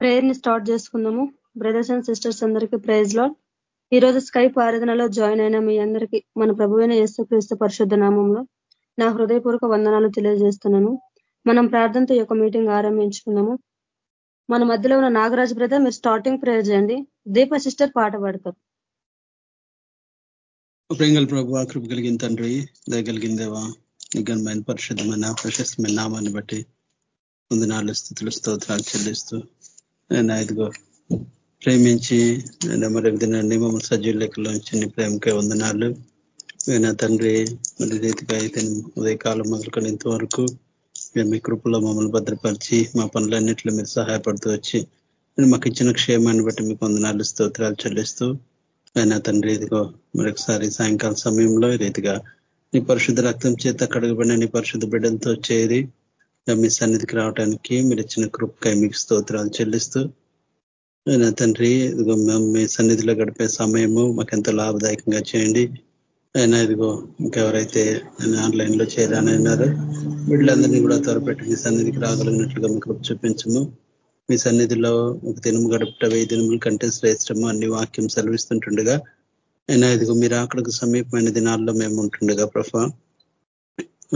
ప్రేయర్ని start చేసుకుందాము. Brothers and sisters అందరికీ praise lord ఈరోజు స్కైప్ ఆరాధనలో జాయిన్ అయిన మీ అందరికీ మన ప్రభువైన యేసు క్రీస్తు పరిశుద్ధ నామంలో నా హృదయపూర్వక వందనాలు తెలియజేస్తున్నాను. మనం ప్రార్థనతో యొక్క మీటింగ్ ఆరంభించుకున్నాము మన మధ్యలో ఉన్న నాగరాజ్ బ్రదర్ మీరు స్టార్టింగ్ ప్రేయర్ చేయండి. దీప సిస్టర్ పాట పాడతారు. ప్రేంగల్ ప్రభు కృప కలిగిన తండ్రి దయగలిగిందేవా నిఘనమైన పరిశుద్ధమైన ప్రశస్తమైన నామాన్ని బట్టి ముందు నాలుగు స్థితులు స్తోత్రాలు చెల్లిస్తూ నేను ఇదిగో ప్రేమించి మరి మమ్మల్ని సజీవ లెక్కలోంచి నీ ప్రేమకే వందనాలు. నా తండ్రి మరి రీతిగా అయితే ఉదయకాలం మొదలుకొని ఇంతవరకు మీ కృపలో మమ్మల్ని భద్రపరిచి మా పనులన్నింటిలో మీరు సహాయపడుతూ వచ్చి మాకు ఇచ్చిన క్షేమాన్ని బట్టి మీకు వందనాలు స్తోత్రాలు చెల్లిస్తూ ఆయన తండ్రి ఇదిగో మరొకసారి సాయంకాల సమయంలో రీతిగా నీ పరిశుద్ధ రక్తం చేత కడుగుబడిన నీ పరిశుద్ధ బిడ్డలతో చేరి మీ సన్నిధికి రావడానికి మీరు ఇచ్చిన కృపకై మీకు స్తోత్రాలు చెల్లిస్తూ నా తండ్రి ఇదిగో మీ సన్నిధిలో గడిపే సమయము మాకెంతో లాభదాయకంగా చేయండి. అయినా ఇదిగో ఇంకెవరైతే ఆన్లైన్లో చేయాలన్నారు వీళ్ళందరినీ కూడా త్వరపెట్టి మీ సన్నిధికి రాగలిగినట్లుగా మీకు చూపించము. మీ సన్నిధిలో ఒక దినము గడుపుట వెయ్యి దినముల కంటే శ్రేష్టము అన్ని వాక్యం సెలవిస్తుంటుండగా అయినా ఇదిగో మీరు అక్కడికి సమీపమైన దినాల్లో మేము ఉంటుండగా ప్రభా.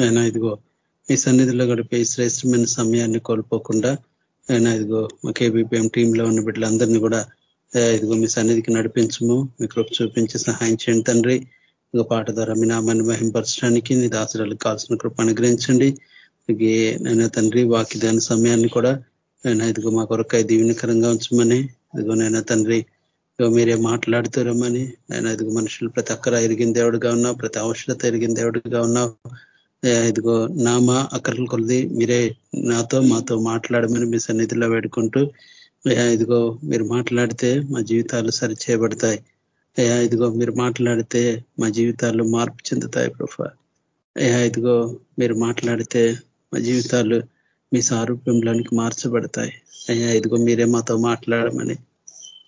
అయినా ఇదిగో మీ సన్నిధిలో గడిపే శ్రేష్టమైన సమయాన్ని కోల్పోకుండా ఆయన ఇదిగో మా కేబీపీఎం టీంలో ఉన్న బిడ్డలందరినీ కూడా ఇదిగో మీ సన్నిధికి నడిపించము. మీ కృప చూపించి సహాయం చేయండి తండ్రి. ఇదిగో పాట ద్వారా మీ నామాన్ని మహింపరచడానికి నీ దాసరాలకు కావాల్సిన కృప అనుగ్రహించండి. నేను తండ్రి వాకి దాని సమయాన్ని కూడా నేను ఇదిగో మా కొరకాయ దీవెనకరంగా ఉంచమని ఇదిగో నేను తండ్రి మీరే మాట్లాడుతారమ్మని నేను ఇదిగో మనుషులు ప్రతి అక్కర ఎరిగిన దేవుడుగా ఉన్నావు ప్రతి అవసరత ఎరిగిన దేవుడిగా ఉన్నావు. ఇదిగో నామా అక్కర్ల కొలది మీరే నాతో మాతో మాట్లాడమని మీ సన్నిధిలో వేడుకుంటూ ఇదిగో మీరు మాట్లాడితే మా జీవితాలు సరి చేయబడతాయి అయ్యా ఇదిగో మీరు మాట్లాడితే మా జీవితాలు మార్పు చెందుతాయి ప్రభా అయ్యా ఇదిగో మీరు మాట్లాడితే మా జీవితాలు మీ సారూప్యంలోనికి మార్చబడతాయి. అయ్యా ఇదిగో మీరే మాతో మాట్లాడమని.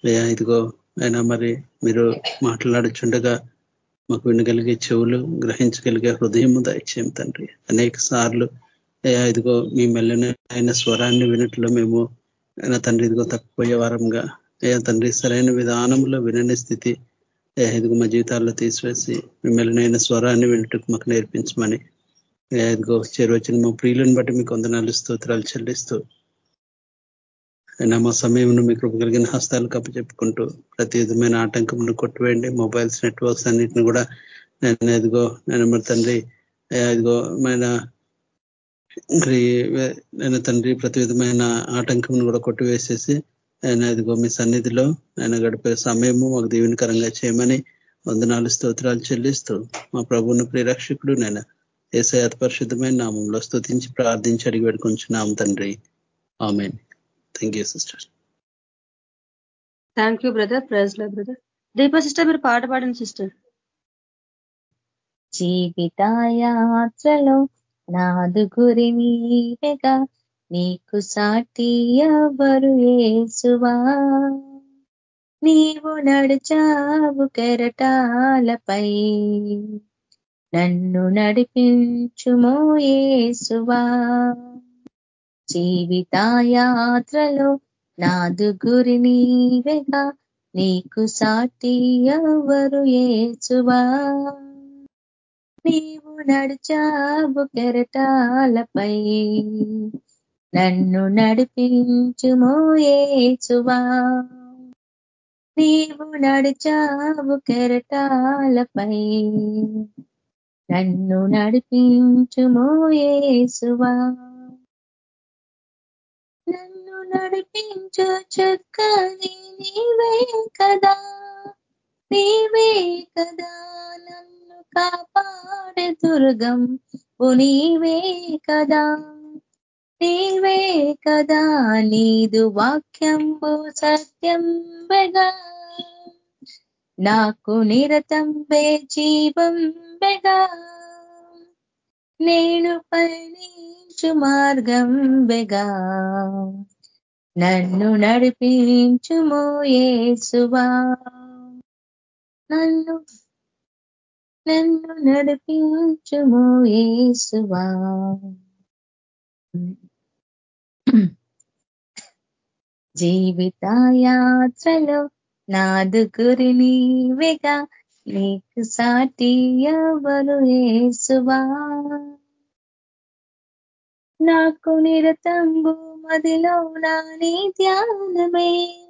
అయ్యా ఇదిగో అయినా మరి మీరు మాట్లాడుచుండగా మాకు వినగలిగే చెవులు గ్రహించగలిగే హృదయము దయచేయం తండ్రి. అనేక సార్లు ఇదిగో మీ మెల్లనైన స్వరాన్ని వినట్లో మేము నా తండ్రి ఇదిగో తక్కువయ్యే వారంగా. అయ్యా తండ్రి సరైన విధానంలో వినని స్థితి. ఇదిగో మా జీవితాల్లో తీసివేసి మీ మెల్లనైన స్వరాన్ని వినటకు మాకు నేర్పించమని. ఇదిగో చేరువచ్చిన మా ప్రియులను బట్టి మీకు వందనాలు స్తోత్రాలు చెల్లిస్తూ అయినా మా సమయంలో మీ కృప కలిగిన హస్తాలు కప్పచెప్పుకుంటూ ప్రతి విధమైన ఆటంకం కొట్టివేయండి. మొబైల్స్ నెట్వర్క్స్ అన్నింటిని కూడా నేను ఎదుగో నేను మరి తండ్రి ఎదుగో మన నేను తండ్రి ప్రతి విధమైన ఆటంకం కూడా కొట్టివేసేసి ఆయన ఇదిగో మీ సన్నిధిలో ఆయన గడిపే సమయము మాకు దీవెనకరంగా చేయమని వందనాలు స్తోత్రాలు చెల్లిస్తూ మా ప్రభువును ప్రిరక్షకుడు నేను ఏసై అతి నామంలో స్తుతించి ప్రార్థించి అడిగి పెట్టుకుంటున్నాం తండ్రి. Amen. Thank you sister thank you brother praise lord brother Deepa sister మీరు పాట పాడండి సిస్టర్ జీవితాయాత్రలో నాదు గురి నీవేగా నీకు సాటి ఎవరు ఏసువా నీవు నడిచావు కెరటాలపై నన్ను నడిపించుమో ఏసువా జీవితాయాత్రలో నాదు గురి నీవేగా నీకు సాటి ఎవరు ఏచువా? నీవు నడిచావు కెరటాలపై నన్ను నడిపించుమో ఏచువా? నీవు నడిచావు కెరటాలపై నన్ను నడిపించుమో ఏసువా? నన్ను నడిపించు చక్కని నీవే కదా. నీవే కదా. నన్ను కాపాడే దుర్గం నీవే కదా. నీవే కదా నీదు వాక్యంబు సత్యం బెగా నాకు నిరతం బే జీవం బెగా నేను పయనించు మార్గం బెగా. నన్ను నడిపించుమో ఏసువా నన్ను నన్ను నడిపించుమో ఏసువా జీవిత యాత్రలో నాదు గురి నీవేగా. నీకు సాటి ఎవరు ఏసువా? నాకు నిరతంబు మదిలో నా నీ ధ్యానమే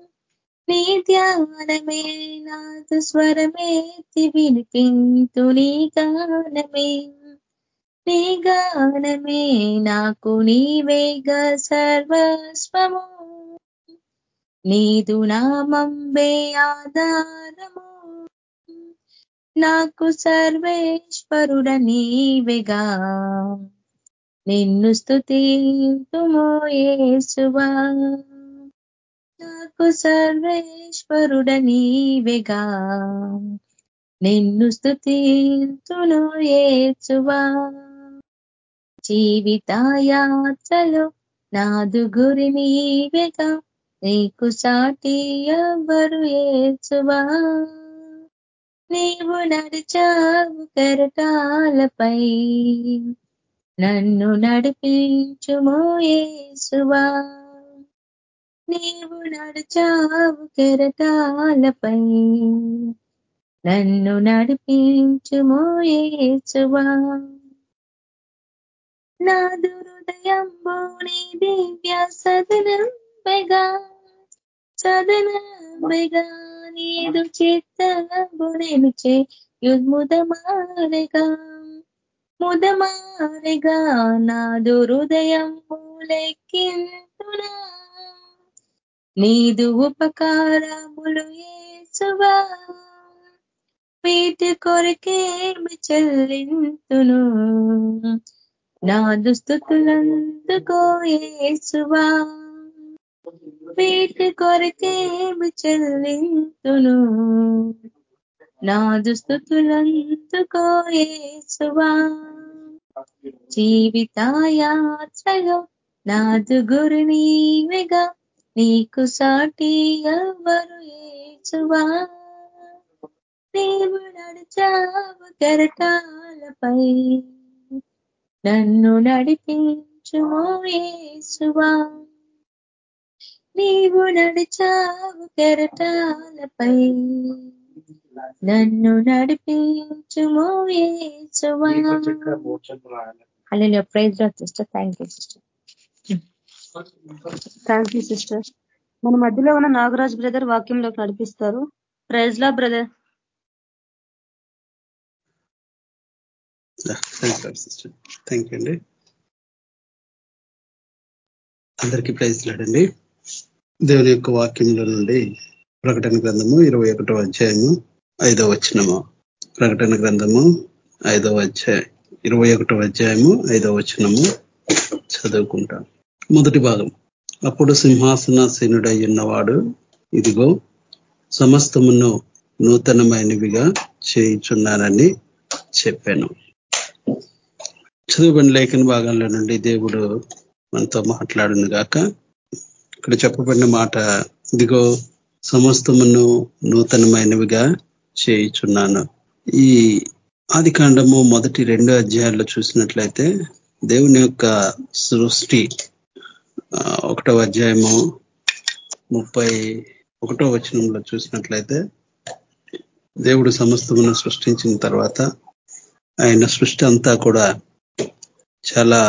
నీ ధ్యానమే నాదు స్వరమేతి వినిపింతు నీ గానమే. నీ గానమే నాకు నీవేగ సర్వస్వము. నీదు నామంబే ఆధారము. నాకు సర్వేశ్వరుడ నీవేగా. నిన్ను స్థుతితుమో నాకు సర్వేశ్వరుడ నీవేగా. నిన్ను స్థుతిను ఏచువా జీవితాయాత్రలో నాదు గురి నీవేగా. నీకు సాటి ఎవరు ఏచువా నీవు నడిచావు కరటాలపై నన్ను నడిపించుమో యేసువా. నీవు నడిచావు కెరటాలపై నన్ను నడిపించుమో యేసువా. నా దురుదయంబు నీ దివ్య సదనంబెగా సదనంబెగా. నీదు చిత్తము నేను చే యుద్ముదమారెగా ముదమారెగా. నా దురుదయం మూలెక్కింతునా నీదు ఉపకారములు ఏసువా. వీటి కొరకేమి చెల్లింతును. నా దుస్థుతులందుకో ఏసువా. వీటి కొరకేమి చెల్లింతును. నా దుస్థుతులందుకో ఏసువా జీవితాయాత్రలో నాదు గురు నీవిగా. నీకు సాటి ఎవరు ఏచువా నీవు నడిచావు కెరటాలపై. నన్ను నడిపించుమో ఏసువా నీవు నడిచావు కెరటాలపై. నన్ను నడిపించుమో hello praise sister thank you sister thank you sister మన మధ్యలో ఉన్న నాగరాజ్ బ్రదర్ వాక్యంలోకి నడిపిస్తారు. Praise lord brother sister thank you అండి. అందరికీ ప్రైజ్ లాడండి దేవుని యొక్క వాక్యంలో నుండి ప్రకటన గ్రంథము ఇరవై ఒకటో అధ్యాయము ఐదో వచనము. ప్రకటన గ్రంథము ఐదవ అధ్యాయం. ఇరవై ఒకటో అధ్యాయము ఐదవ వచనము చదువుకుంటాం. మొదటి భాగం. అప్పుడు సింహాసన సింహాసనాసీనుడై ఉన్నవాడు ఇదిగో సమస్తమును నూతనమైనవిగా చేయించున్నానని చెప్పాను. చదువుబడిన లేఖన భాగంలో నుండి దేవుడు మనతో మాట్లాడును గాక ఇక్కడ చెప్పబడిన మాట ఇదిగో సమస్తమును నూతనమైనవిగా చేయుచున్నాను. ఈ ఆది కాండము మొదటి రెండు అధ్యాయాల్లో చూసినట్లయితే దేవుని యొక్క సృష్టి ఒకటో అధ్యాయము ముప్పై ఒకటో వచనంలో చూసినట్లయితే దేవుడు సమస్తమును సృష్టించిన తర్వాత ఆయన సృష్టి అంతా కూడా చాలా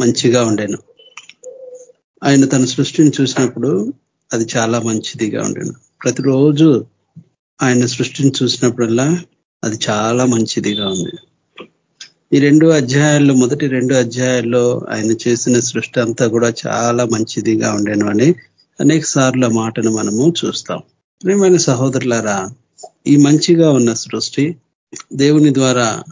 మంచిగా ఉండేను. ఆయన తన సృష్టిని చూసినప్పుడు అది చాలా మంచిదిగా ఉండేను ప్రతిరోజు ఆయన సృష్టిని చూసినప్పుడల్లా అది చాలా మంచిదిగా ఉంది. ఈ రెండు అధ్యాయాల్లో మొదటి రెండు అధ్యాయాల్లో ఆయన చేసిన సృష్టి అంతా కూడా చాలా మంచిదిగా ఉండేను అని అనేక సార్ల మాటను మనము చూస్తాం. ప్రియమైన సహోదరులారా ఈ మంచిగా ఉన్న సృష్టి దేవుని ద్వారా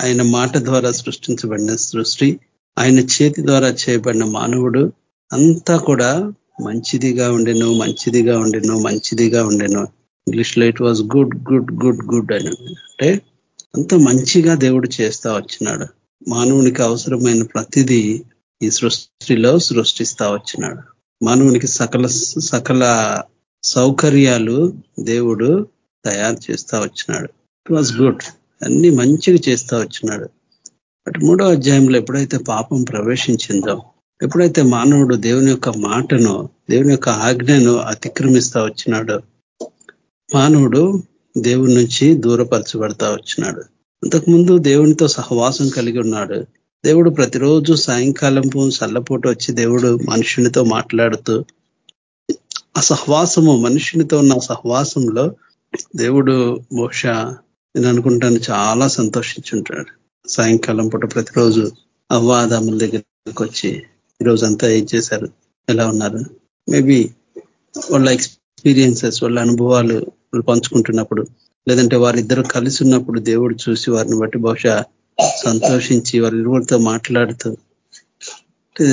ఆయన మాట ద్వారా సృష్టించబడిన సృష్టి ఆయన చేతి ద్వారా చేయబడిన మానవుడు అంతా కూడా మంచిదిగా ఉండెను మంచిదిగా ఉండెను మంచిదిగా ఉండెను. ఇంగ్లీష్లో it was good good good good అని అంటే అంత మంచిగా దేవుడు చేస్తా వచ్చినాడు. మానవునికి అవసరమైన ప్రతిదీ ఈ సృష్టిలో సృష్టిస్తా వచ్చినాడు. మానవునికి సకల సకల సౌకర్యాలు దేవుడు తయారు చేస్తా వచ్చినాడు. ఇట్ వాజ్ గుడ్ అన్ని మంచిగా చేస్తా వచ్చినాడు. అటు మూడో అధ్యాయంలో ఎప్పుడైతే పాపం ప్రవేశించిందో ఎప్పుడైతే మానవుడు దేవుని యొక్క మాటను దేవుని యొక్క ఆజ్ఞను అతిక్రమిస్తా వచ్చినాడో మానవుడు దేవుని నుంచి దూరపరచబడతా వచ్చినాడు. అంతకుముందు దేవునితో సహవాసం కలిగి ఉన్నాడు. దేవుడు ప్రతిరోజు సాయంకాలం చల్లపూట వచ్చి దేవుడు మనుషునితో మాట్లాడుతూ ఆ సహవాసము మనుషునితో ఉన్న సహవాసంలో దేవుడు బహుశా నేను అనుకుంటాను చాలా సంతోషించుంటాడు. సాయంకాలం పూట ప్రతిరోజు అవ్వాదముల దగ్గరికి వచ్చి ఈరోజు అంతా ఏం చేశారు? ఎలా ఉన్నారు? మేబీ వాళ్ళ ఎక్స్పీరియన్సెస్ వాళ్ళ అనుభవాలు పంచుకుంటున్నప్పుడు లేదంటే వారిద్దరు కలిసి ఉన్నప్పుడు దేవుడు చూసి వారిని బట్టి బహుశా సంతోషించి వారితో మాట్లాడుతూ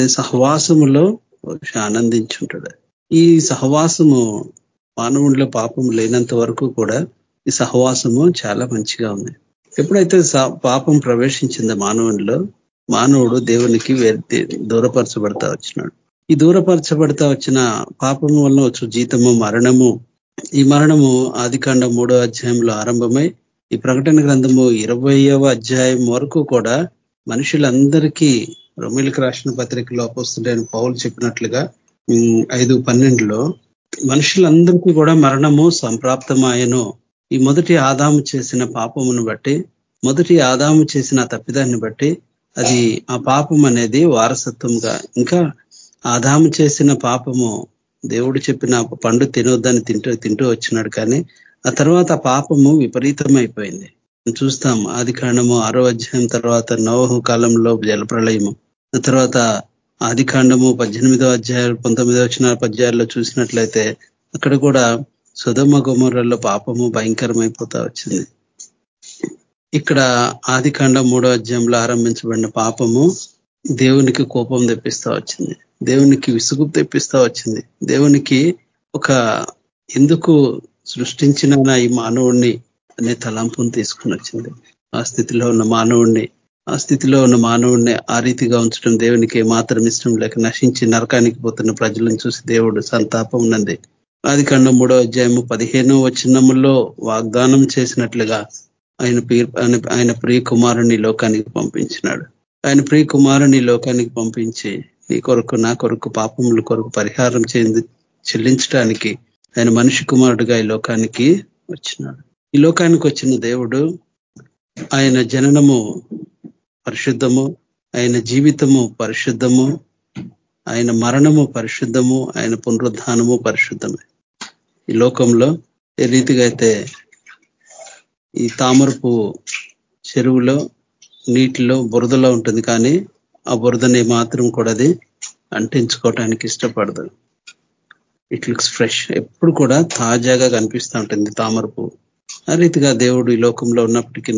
సహవాసములో బహుశా ఆనందించుంటాడు ఈ సహవాసము మానవుడిలో పాపం లేనంత వరకు కూడా ఈ సహవాసము చాలా మంచిగా ఉంది. ఎప్పుడైతే పాపం ప్రవేశించిందో మానవునిలో మానవుడు దేవునికి దూరపరచబడతా వచ్చినాడు. ఈ దూరపరచబడతా వచ్చిన పాపము వలన వచ్చు జీతము మరణము. ఈ మరణము ఆదికాండ మూడో అధ్యాయంలో ఆరంభమై ఈ ప్రకటన గ్రంథము ఇరవయవ అధ్యాయం వరకు కూడా మనుషులందరికీ రొమిలికి రాసిన పత్రికలో అపోస్తుండేని పౌలు చెప్పినట్లుగా ఐదు పన్నెండులో మనుషులందరికీ కూడా మరణము సంప్రాప్తమాయను. ఈ మొదటి ఆదాము చేసిన పాపమును బట్టి మొదటి ఆదాము చేసిన తప్పిదాన్ని బట్టి అది ఆ పాపం అనేది వారసత్వంగా. ఇంకా ఆదాము చేసిన పాపము దేవుడు చెప్పిన పండు తినొద్దని తింటూ తింటూ వచ్చినాడు కానీ ఆ తర్వాత పాపము విపరీతమైపోయింది. చూస్తాం ఆది కాండము ఆరో అధ్యాయం తర్వాత నవహు కాలంలో జలప్రలయము. ఆ తర్వాత ఆది కాండము పద్దెనిమిదో అధ్యాయాలు పంతొమ్మిదో వచ్చిన పద్యాల్లో చూసినట్లయితే అక్కడ కూడా సుధమ గుమరల్లో పాపము భయంకరమైపోతా వచ్చింది. ఇక్కడ ఆది కాండ మూడో అధ్యాయంలో ఆరంభించబడిన పాపము దేవునికి కోపం తెప్పిస్తా వచ్చింది. దేవునికి విసుగు తెప్పిస్తా వచ్చింది. దేవునికి ఒక ఎందుకు సృష్టించిన ఈ మానవుణ్ణి అనే తలంపును తీసుకుని వచ్చింది. ఆ స్థితిలో ఉన్న మానవుణ్ణి ఆ స్థితిలో ఉన్న మానవుణ్ణి ఆ రీతిగా ఉంచడం దేవునికి మాత్రం ఇష్టం లేక నశించి నరకానికి పోతున్న ప్రజలను చూసి దేవుడు సంతాపం ఉన్నది ఆది ఖండం మూడో అధ్యాయము పదిహేనో వచనములో వాగ్దానం చేసినట్లుగా ఆయన ఆయన ప్రియ కుమారుని లోకానికి పంపించినాడు. ఆయన ప్రియ కుమారుని లోకానికి పంపించి నీ కొరకు నా కొరకు పాపముల కొరకు పరిహారం చెంది చెల్లించడానికి ఆయన మనిషి కుమారుడుగా ఈ లోకానికి వచ్చినాడు. ఈ లోకానికి వచ్చిన దేవుడు ఆయన జననము పరిశుద్ధము ఆయన జీవితము పరిశుద్ధము ఆయన మరణము పరిశుద్ధము ఆయన పునరుద్ధానము పరిశుద్ధమే. ఈ లోకంలో ఏ రీతిగా అయితే ఈ తామరపు చెరువులో నీటిలో బురదలో ఉంటుంది కానీ ఆ బురదని మాత్రం కూడా అది అంటించుకోవటానికి ఇష్టపడదు. ఇట్ లుక్స్ ఫ్రెష్ ఎప్పుడు కూడా తాజాగా కనిపిస్తూ ఉంటుంది తామరపు. ఆ రీతిగా దేవుడు ఈ లోకంలో ఉన్నప్పటికీ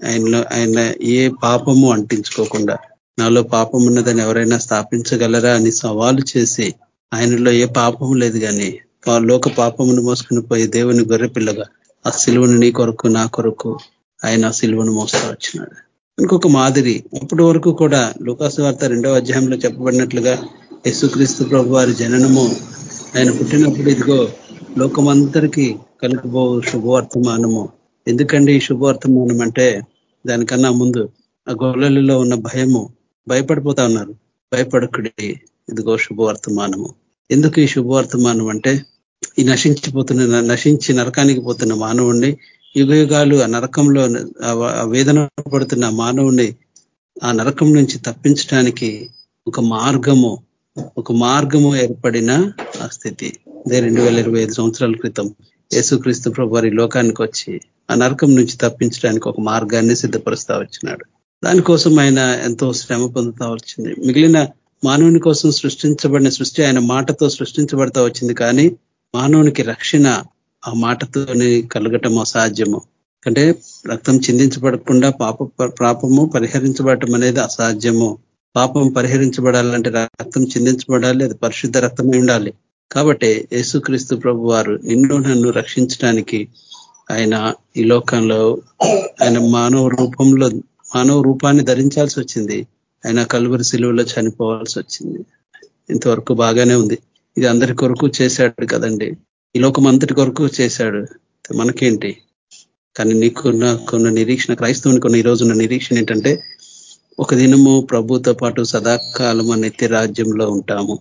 ఆయనలో ఆయన ఏ పాపము అంటించుకోకుండా నాలో పాపం ఉన్నదని ఎవరైనా స్థాపించగలరా అని సవాలు చేసి ఆయనలో ఏ పాపము లేదు కానీ లోక పాపమును మోసుకుని పోయి దేవుని గొర్రెపిల్లగా ఆ సిలువను నీ కొరకు నా కొరకు ఆయన ఆ సిలువను మోస్తూ వచ్చినాడు. ఇంకొక మాదిరి అప్పటి వరకు కూడా లూకాసు వార్త రెండవ అధ్యాయంలో చెప్పబడినట్లుగా యేసుక్రీస్తు ప్రభు వారి జననము ఆయన పుట్టినప్పుడు ఇదిగో లోకమందరికీ కలుగుబో శుభవర్తమానము. ఎందుకండి ఈ శుభవర్తమానం అంటే దానికన్నా ముందు ఆ గొల్లలలో ఉన్న భయము భయపడిపోతా ఉన్నారు. భయపడకుడి ఇదిగో శుభవర్తమానము. ఎందుకు ఈ శుభవర్తమానం అంటే ఈ నశించిపోతున్న నశించి నరకానికి పోతున్న మానవుణ్ణి యుగయుగాలు ఆ నరకంలో వేదన పడుతున్న మానవుణ్ణి ఆ నరకం నుంచి తప్పించడానికి ఒక మార్గము ఒక మార్గము ఏర్పడిన ఆ స్థితి. అదే రెండు వేల ఇరవై ఐదు సంవత్సరాల క్రితం యేసుక్రీస్తు ప్రభు వారి లోకానికి వచ్చి ఆ నరకం నుంచి తప్పించడానికి ఒక మార్గాన్ని సిద్ధపరుస్తా వచ్చినాడు దానికోసం ఆయన ఎంతో శ్రమ పొందుతా వచ్చింది మిగిలిన మానవుని కోసం సృష్టించబడిన సృష్టి ఆయన మాటతో సృష్టించబడతా వచ్చింది కానీ మానవునికి రక్షణ ఆ మాటతోనే కలగటం అసాధ్యము. అంటే రక్తం చిందించబడకుండా పాప పాపము పరిహరించబడటం అనేది అసాధ్యము. పాపం పరిహరించబడాలంటే రక్తం చిందించబడాలి అది పరిశుద్ధ రక్తమే ఉండాలి. కాబట్టి యేసుక్రీస్తు ప్రభు వారు నిన్ను నన్ను రక్షించడానికి ఆయన ఈ లోకంలో ఆయన మానవ రూపంలో మానవ రూపాన్ని ధరించాల్సి వచ్చింది. ఆయన కలువరి సిలువలో చనిపోవాల్సి వచ్చింది. ఇంతవరకు బాగానే ఉంది. ఇది అందరి కొరకు చేశాడు కదండి. ఈ లోకం అంతటి కొరకు చేశాడు. మనకేంటి? కానీ నీకున్న కొన్న నిరీక్షణ క్రైస్తవునికి ఉన్న ఈ ఉన్న నిరీక్షణ ఏంటంటే ఒక దినము ప్రభుతో పాటు సదాకాలం నిత్య రాజ్యంలో ఉంటాము.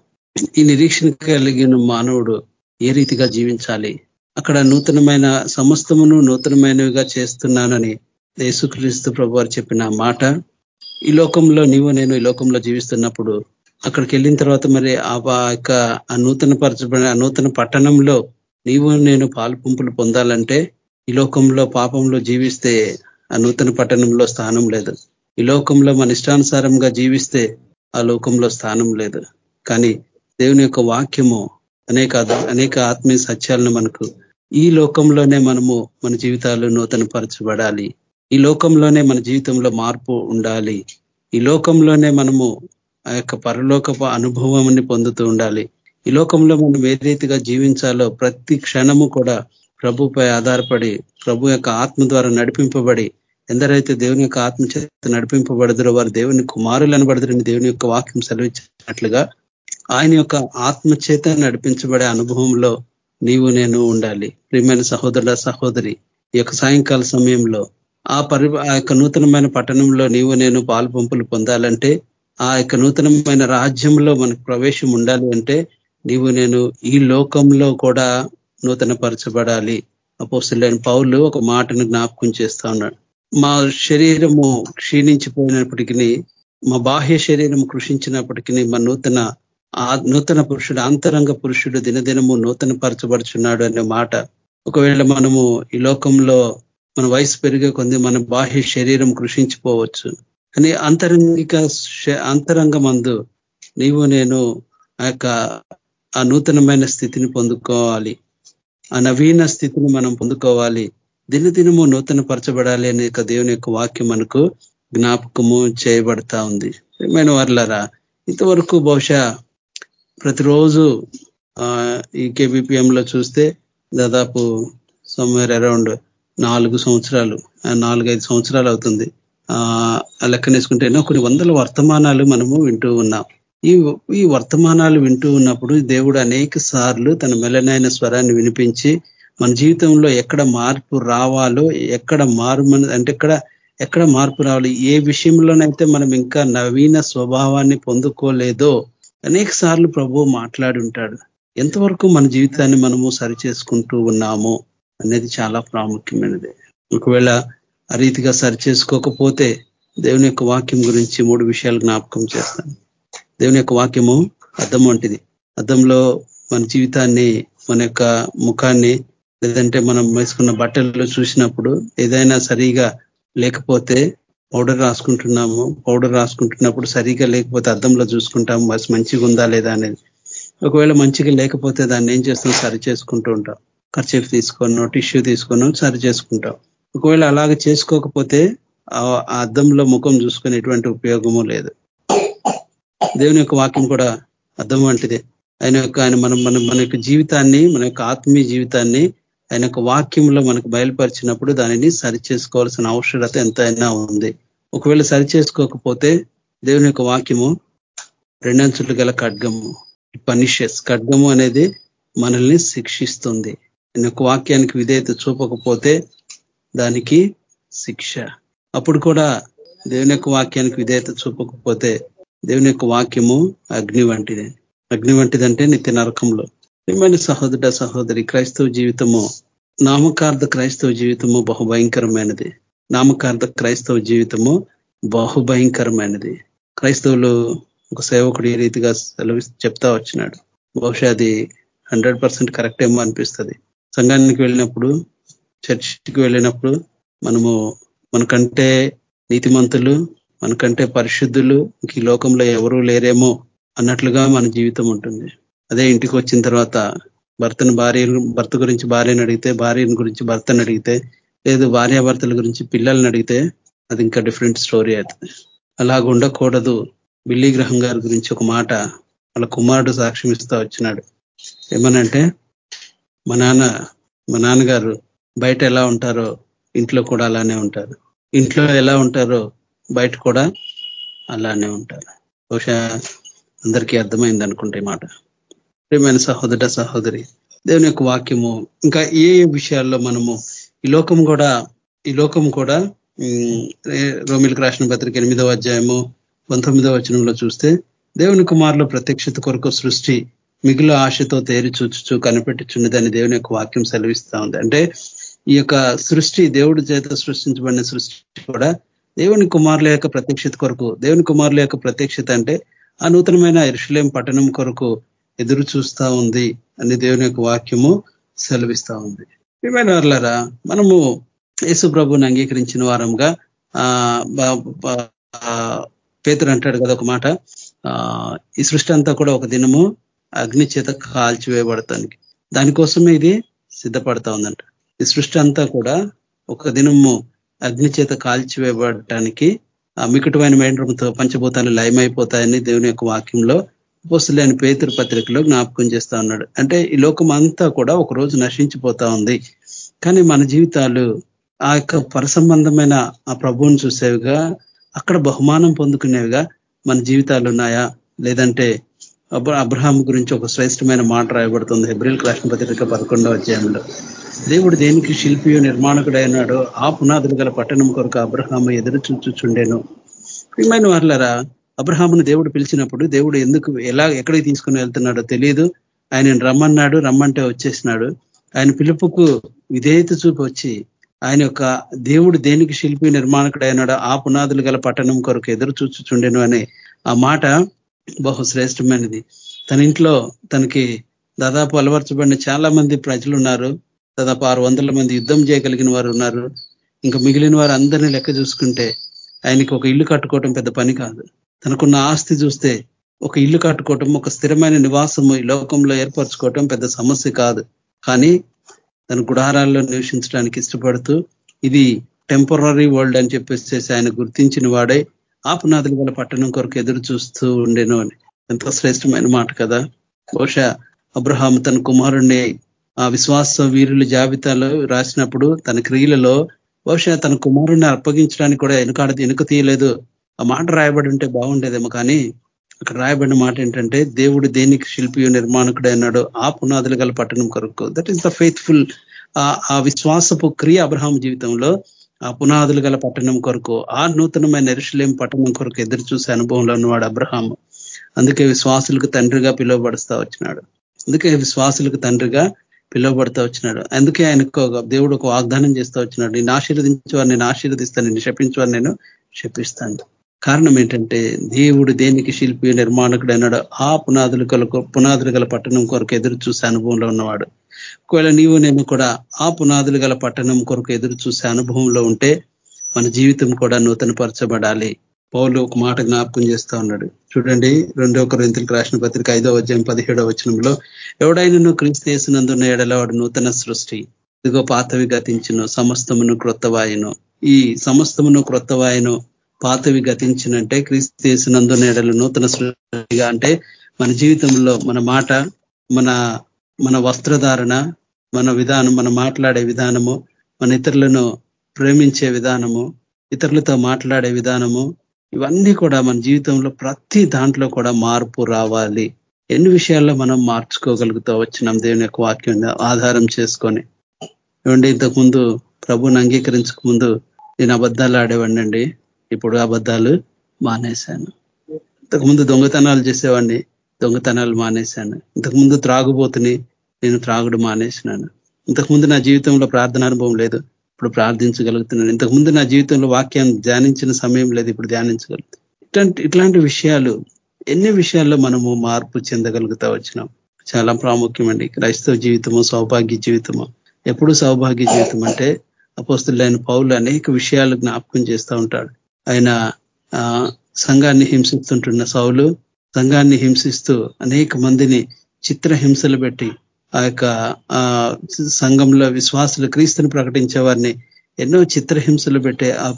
ఈ నిరీక్షణ కలిగిన మానవుడు ఏ రీతిగా జీవించాలి? అక్కడ నూతనమైన సమస్తమును నూతనమైనవిగా చేస్తున్నానని యేసుక్రీస్తు ప్రభు చెప్పిన మాట ఈ లోకంలో నీవు నేను ఈ లోకంలో జీవిస్తున్నప్పుడు అక్కడికి వెళ్ళిన తర్వాత మరి ఆ యొక్క నూతన పరచబడిన నూతన పట్టణంలో నీవు నేను పాలు పంపులు పొందాలంటే ఈ లోకంలో పాపంలో జీవిస్తే ఆ నూతన పట్టణంలో స్థానం లేదు. ఈ లోకంలో మన ఇష్టానుసారంగా జీవిస్తే ఆ లోకంలో స్థానం లేదు. కానీ దేవుని యొక్క వాక్యము అనేక అనేక ఆత్మీయ సత్యాలను మనకు ఈ లోకంలోనే మనము మన జీవితాలు నూతన పరచబడాలి ఈ లోకంలోనే మన జీవితంలో మార్పు ఉండాలి. ఈ లోకంలోనే మనము ఆ యొక్క పరలోకపు అనుభవాన్ని పొందుతూ ఉండాలి. ఈ లోకంలో మనం ఏ రీతిగా జీవించాలో ప్రతి క్షణము కూడా ప్రభుపై ఆధారపడి ప్రభు యొక్క ఆత్మ ద్వారా నడిపింపబడి ఎందరైతే దేవుని యొక్క ఆత్మ చేత నడిపింపబడదురో వారు దేవుని కుమారులు అనబడదురని దేవుని యొక్క వాక్యం సెలవిచ్చినట్లుగా ఆయన యొక్క ఆత్మ చేత నడిపించబడే అనుభవంలో నీవు నేను ఉండాలి. ప్రియమైన సహోదరుల సహోదరి ఈ యొక్క సాయంకాల సమయంలో ఆ పరి ఆ యొక్క నూతనమైన పట్టణంలో నీవు నేను పాలు పంపులు పొందాలంటే ఆ యొక్క నూతనమైన రాజ్యంలో మనకు ప్రవేశం ఉండాలి అంటే నీవు నేను ఈ లోకంలో కూడా నూతన పరచబడాలి అపోస్తులైన పౌరులు ఒక మాటను జ్ఞాపకం చేస్తా ఉన్నాడు. మా శరీరము క్షీణించిపోయినప్పటికీ మా బాహ్య శరీరం కృషించినప్పటికీ మా నూతన ఆ నూతన పురుషుడు అంతరంగ పురుషుడు దినదినము నూతన పరచబడుచున్నాడు అనే మాట. ఒకవేళ మనము ఈ లోకంలో మన వయసు పెరిగే కొంది మన బాహ్య శరీరం కృషించిపోవచ్చు. కానీ అంతరంగిక అంతరంగం అందు నీవు నేను ఆ యొక్క ఆ నూతనమైన స్థితిని పొందుకోవాలి. ఆ నవీన స్థితిని మనం పొందుకోవాలి. దినదినము నూతన పరచబడాలి అనే దేవుని యొక్క వాక్యం మనకు జ్ఞాపకము చేయబడతా ఉంది. ఏమైనా వర్లరా ఇంతవరకు బహుశా ప్రతిరోజు ఈ కేబిపిఎంలో చూస్తే దాదాపు సమ్వేర్ అరౌండ్ నాలుగు సంవత్సరాలు నాలుగైదు సంవత్సరాలు అవుతుంది. ఆ ఎన్నో కొన్ని వందల వర్తమానాలు మనము వింటూ ఉన్నాం. ఈ ఈ వర్తమానాలు వింటూ ఉన్నప్పుడు దేవుడు అనేక సార్లు తన మెలనైన స్వరాన్ని వినిపించి మన జీవితంలో ఎక్కడ మార్పు రావాలో ఎక్కడ మారు అంటే ఎక్కడ ఎక్కడ మార్పు రావాలి ఏ విషయంలోనైతే మనం ఇంకా నవీన స్వభావాన్ని పొందుకోలేదో అనేక సార్లు ప్రభు మాట్లాడి ఉంటాడు. ఎంతవరకు మన జీవితాన్ని మనము సరి చేసుకుంటూ ఉన్నాము అనేది చాలా ప్రాముఖ్యమైనది. ఒకవేళ ఆ రీతిగా సరి చేసుకోకపోతే దేవుని యొక్క వాక్యం గురించి మూడు విషయాలు జ్ఞాపకం చేస్తాను. దేవుని యొక్క వాక్యము అర్థం వంటిది. అర్థంలో మన జీవితాన్ని మన యొక్క ముఖాన్ని లేదంటే మనం వేసుకున్న బట్టలు చూసినప్పుడు ఏదైనా సరిగా లేకపోతే పౌడర్ రాసుకుంటున్నాము పౌడర్ రాసుకుంటున్నప్పుడు సరిగా లేకపోతే అద్దంలో చూసుకుంటాము బస్ మంచిగా ఉందా లేదా అనేది. ఒకవేళ మంచిగా లేకపోతే దాన్ని ఏం చేస్తాం? సరి చేసుకుంటూ ఉంటాం. ఖర్చీఫ్ తీసుకోను టిష్యూ తీసుకోను సరి చేసుకుంటాం ఒకవేళ అలాగ చేసుకోకపోతే ఆ అద్దంలో ముఖం చూసుకునే ఎటువంటి ఉపయోగము లేదు. దేవుని యొక్క వాక్యం కూడా అర్థం వంటిదే. ఆయన యొక్క ఆయన మనం మన మన యొక్క జీవితాన్ని మన యొక్క ఆత్మీయ జీవితాన్ని ఆయన యొక్క వాక్యంలో మనకు బయలుపరిచినప్పుడు దానిని సరి చేసుకోవాల్సిన అవసరత ఎంతైనా ఉంది. ఒకవేళ సరి చేసుకోకపోతే దేవుని యొక్క వాక్యము రెండంచులు గల ఖడ్గము పనిషస్. ఖడ్గము అనేది మనల్ని శిక్షిస్తుంది. ఆయన యొక్క వాక్యానికి విధేయత చూపకపోతే దానికి శిక్ష. అప్పుడు కూడా దేవుని యొక్క వాక్యానికి విధేయత చూపకపోతే దేవుని యొక్క వాక్యము అగ్ని వంటిది. అగ్ని వంటిదంటే నిత్య నరకంలో. ఏమైనా సహోదర సహోదరి క్రైస్తవ జీవితము నామకార్థ క్రైస్తవ జీవితము బహుభయంకరమైనది. నామకార్థ క్రైస్తవ జీవితము బహుభయంకరమైనది. క్రైస్తవులు ఒక సేవకుడు ఏ రీతిగా సెలవు చెప్తా వచ్చినాడు. బహుశా అది హండ్రెడ్ పర్సెంట్ కరెక్ట్ ఏమో అనిపిస్తుంది. సంఘానికి వెళ్ళినప్పుడు చర్చికి వెళ్ళినప్పుడు మనము మనకంటే నీతిమంతులు మనకంటే పరిశుద్ధులు ఈ లోకంలో ఎవరూ లేరేమో అన్నట్లుగా మన జీవితం ఉంటుంది. అదే ఇంటికి వచ్చిన తర్వాత భర్తను భార్య భర్త గురించి భార్యను అడిగితే భార్యను గురించి భర్తను అడిగితే లేదు భార్యాభర్తల గురించి పిల్లల్ని అడిగితే అది ఇంకా డిఫరెంట్ స్టోరీ అవుతుంది అలాగ ఉండకూడదు. బిల్లీ గ్రహం గారి గురించి ఒక మాట వాళ్ళ కుమారుడు సాక్ష్యం ఇస్తూ వచ్చినాడు. ఏమనంటే మా నాన్న మా నాన్నగారు బయట ఎలా ఉంటారో ఇంట్లో కూడా అలానే ఉంటారు. ఇంట్లో ఎలా ఉంటారో బయట కూడా అలానే ఉంటారు. బహుశా అందరికీ అర్థమైంది అనుకుంటే మాట. ప్రియమైన సహోదర సహోదరి దేవుని యొక్క వాక్యము ఇంకా ఏ ఏ విషయాల్లో మనము ఈ లోకం కూడా ఈ లోకం కూడా రోమిలకు రాసిన పత్రిక ఎనిమిదవ అధ్యాయము పంతొమ్మిదవ వచనంలో చూస్తే దేవుని కుమారుల ప్రత్యక్షత కొరకు సృష్టి మిగులు ఆశతో తేరి చూచుచూ కనిపెట్టుచున్నదని దేవుని యొక్క వాక్యం సెలవిస్తా ఉంది. అంటే ఈ యొక్క సృష్టి దేవుడి చేత సృష్టించబడిన సృష్టి కూడా దేవుని కుమారుల యొక్క ప్రత్యక్షత కొరకు దేవుని కుమారుల యొక్క ప్రత్యక్షత అంటే ఆ నూతనమైన ఇరుషులేం పట్టణం కొరకు ఎదురు చూస్తా ఉంది అని దేవుని యొక్క వాక్యము సెలవిస్తా ఉంది. ఏమైనా వాళ్ళరా మనము యేసు ప్రభుని అంగీకరించిన వారంగా పేతురు అంటాడు కదా ఒక మాట ఈ సృష్టి అంతా కూడా ఒక దినము అగ్ని చేత కాల్చివేయబడటానికి. దానికోసమే ఇది సిద్ధపడతా ఉందంట. ఈ సృష్టి అంతా కూడా ఒక దినము అగ్ని చేత కాల్చివేయబడటానికి మికటమైన మేండ్రంతో పంచభూతాలు లయమైపోతాయని దేవుని యొక్క వాక్యంలో పోస్తులేని పేతురు పత్రికలో జ్ఞాపకం చేస్తా ఉన్నాడు. అంటే ఈ లోకం అంతా కూడా ఒక రోజు నశించిపోతా ఉంది. కానీ మన జీవితాలు ఆ యొక్క పరసంబంధమైన ఆ ప్రభువుని చూసేవిగా అక్కడ బహుమానం పొందుకునేవిగా మన జీవితాలు ఉన్నాయా? లేదంటే అబ్రహాం గురించి ఒక శ్రేష్టమైన మాట రాయబడుతుంది. హెబ్రిల్ కృష్ణ పత్రిక పదకొండవ అధ్యాయంలో. దేవుడు దేనికి శిల్పియు నిర్మాణకుడైనాడో ఆ పునాదులు గల పట్టణం కొరకు అబ్రహాము ఎదురు చూచుచుండేను. ప్రియమైన వాళ్ళరా అబ్రహామును దేవుడు పిలిచినప్పుడు దేవుడు ఎందుకు ఎలా ఎక్కడికి తీసుకుని వెళ్తున్నాడో తెలియదు ఆయన రమ్మన్నాడు రమ్మంటే వచ్చేసినాడు. ఆయన పిలుపుకు విధేయత చూపు వచ్చి ఆయన యొక్క దేవుడు దేనికి శిల్పి నిర్మాణకుడు ఆ పునాదులు గల పట్టణం కొరకు ఎదురు చూచుచుండెను అనే ఆ మాట బహుశ్రేష్టమైనది తన ఇంట్లో తనకి దాదాపు అలవర్చబడిన చాలా మంది ప్రజలు ఉన్నారు దాదాపు ఆరు వందల మంది యుద్ధం చేయగలిగిన వారు ఉన్నారు. ఇంకా మిగిలిన వారు అందరినీ లెక్క చూసుకుంటే ఆయనకి ఒక ఇల్లు కట్టుకోవటం పెద్ద పని కాదు. తనకున్న ఆస్తి చూస్తే ఒక ఇల్లు కట్టుకోవటం ఒక స్థిరమైన నివాసము ఈ లోకంలో ఏర్పరచుకోవటం పెద్ద సమస్య కాదు. కానీ తన గుడారాల్లో నివసించడానికి ఇష్టపడుతూ ఇది టెంపరీ వరల్డ్ అని చెప్పేసి ఆయన గుర్తించిన వాడే ఆపునాదులు గల పట్టణం కొరకు ఎదురు చూస్తూ ఉండేను అని. ఎంతో శ్రేష్టమైన మాట కదా. బహుశా అబ్రహాం తన కుమారుణ్ణి ఆ విశ్వాస వీరుల జాబితాలో రాసినప్పుడు తన క్రియలలో బహుశా తన కుమారుణ్ణి అప్పగించడానికి కూడా వెనుకాడ వెనుక తీయలేదు. ఆ మాట రాయబడి ఉంటే బాగుండేదేమో కానీ అక్కడ రాయబడిన మాట ఏంటంటే దేవుడు దేనికి శిల్పి నిర్మాణకుడు అన్నాడు ఆ పునాదులు గల పట్టణం కొరకు. దట్ ఈస్ ద ఫెయిత్ఫుల్ ఆ విశ్వాసపు క్రియ అబ్రహాం జీవితంలో ఆ పునాదులు గల పట్టణం కొరకు ఆ నూతనమైన ఎరుషులేం పట్టణం కొరకు ఎదురు చూసే అనుభవంలో ఉన్నవాడు అబ్రహాం అందుకే విశ్వాసులకు తండ్రిగా పిలువబడుస్తా వచ్చినాడు. అందుకే విశ్వాసులకు తండ్రిగా పిలువబడతా వచ్చినాడు. అందుకే ఆయనకు దేవుడు ఒక వాగ్దానం చేస్తూ వచ్చినాడు. నేను ఆశీర్వదించేవారు నేను ఆశీర్వదిస్తాను నేను శపించేవారు నేను శపిస్తాను. కారణం ఏంటంటే దేవుడు దేనికి శిల్పి నిర్మాణకుడు అన్నాడు ఆ పునాదులు గల పునాదులు గల పట్టణం కొరకు ఎదురు చూసే అనుభవంలో ఉన్నవాడు. ఒకవేళ నీవు నేను కూడా ఆ పునాదులు గల పట్టణం కొరకు ఎదురు చూసే అనుభవంలో ఉంటే మన జీవితం కూడా నూతనపరచబడాలి. పౌలు ఒక మాట జ్ఞాపకం చేస్తా ఉన్నాడు. చూడండి రెండో కొరింతలకు రాసిన పత్రిక ఐదో అధ్యాయం పదిహేడో వచనంలో ఎవడైనా క్రీస్తు చేసినందున్న ఎడలవాడు నూతన సృష్టి ఇదిగో పాతవి గతించును సమస్తమును క్రొత్తవాయను. ఈ సమస్తమును క్రొత్తవాయను పాతవి గతించినంటే క్రీస్తు చేసినందున ఎడలు నూతన సృష్టిగా అంటే మన జీవితంలో మన మాట మన మన వస్త్రధారణ మన విధానం మన మాట్లాడే విధానము మన ఇతరులను ప్రేమించే విధానము ఇతరులతో మాట్లాడే విధానము ఇవన్నీ కూడా మన జీవితంలో ప్రతి దాంట్లో కూడా మార్పు రావాలి. ఎన్ని విషయాల్లో మనం మార్చుకోగలుగుతూ? వచ్చినాం దేవుని యొక్క వాక్యం ఆధారం చేసుకొని. ఏమండి ఇంతకుముందు ప్రభుని అంగీకరించక ముందు నేను అబద్ధాలు ఆడేవాడినండి. ఇప్పుడు అబద్ధాలు మానేశాను. ఇంతకుముందు దొంగతనాలు చేసేవాడిని. దొంగతనాలు మానేశాను. ఇంతకుముందు త్రాగుబోతుని నేను త్రాగుడు మానేసినాను. ఇంతకుముందు నా జీవితంలో ప్రార్థన అనుభవం లేదు. ఇప్పుడు ప్రార్థించగలుగుతున్నాను. ఇంతకుముందు నా జీవితంలో వాక్యాన్ని ధ్యానించిన సమయం లేదు ఇప్పుడు ధ్యానించగలుగుతాను ఇట్లాంటి ఇట్లాంటి విషయాలు ఎన్ని విషయాల్లో మనము మార్పు చెందగలుగుతా వచ్చినాం? చాలా ప్రాముఖ్యమండి. క్రైస్తవ జీవితము సౌభాగ్య జీవితము ఎప్పుడు సౌభాగ్య జీవితం అంటే అపోస్తులైన పౌలు అనేక విషయాలు జ్ఞాపకం చేస్తూ ఉంటాడు. ఆయన సంఘాన్ని హింసిస్తుంటున్న సౌలు సంఘాన్ని హింసిస్తూ అనేక మందిని చిత్ర హింసలు పెట్టి ఆ యొక్క సంఘంలో విశ్వాసులు క్రీస్తుని ప్రకటించే వారిని ఎన్నో చిత్రహింసలు పెట్టే ఆ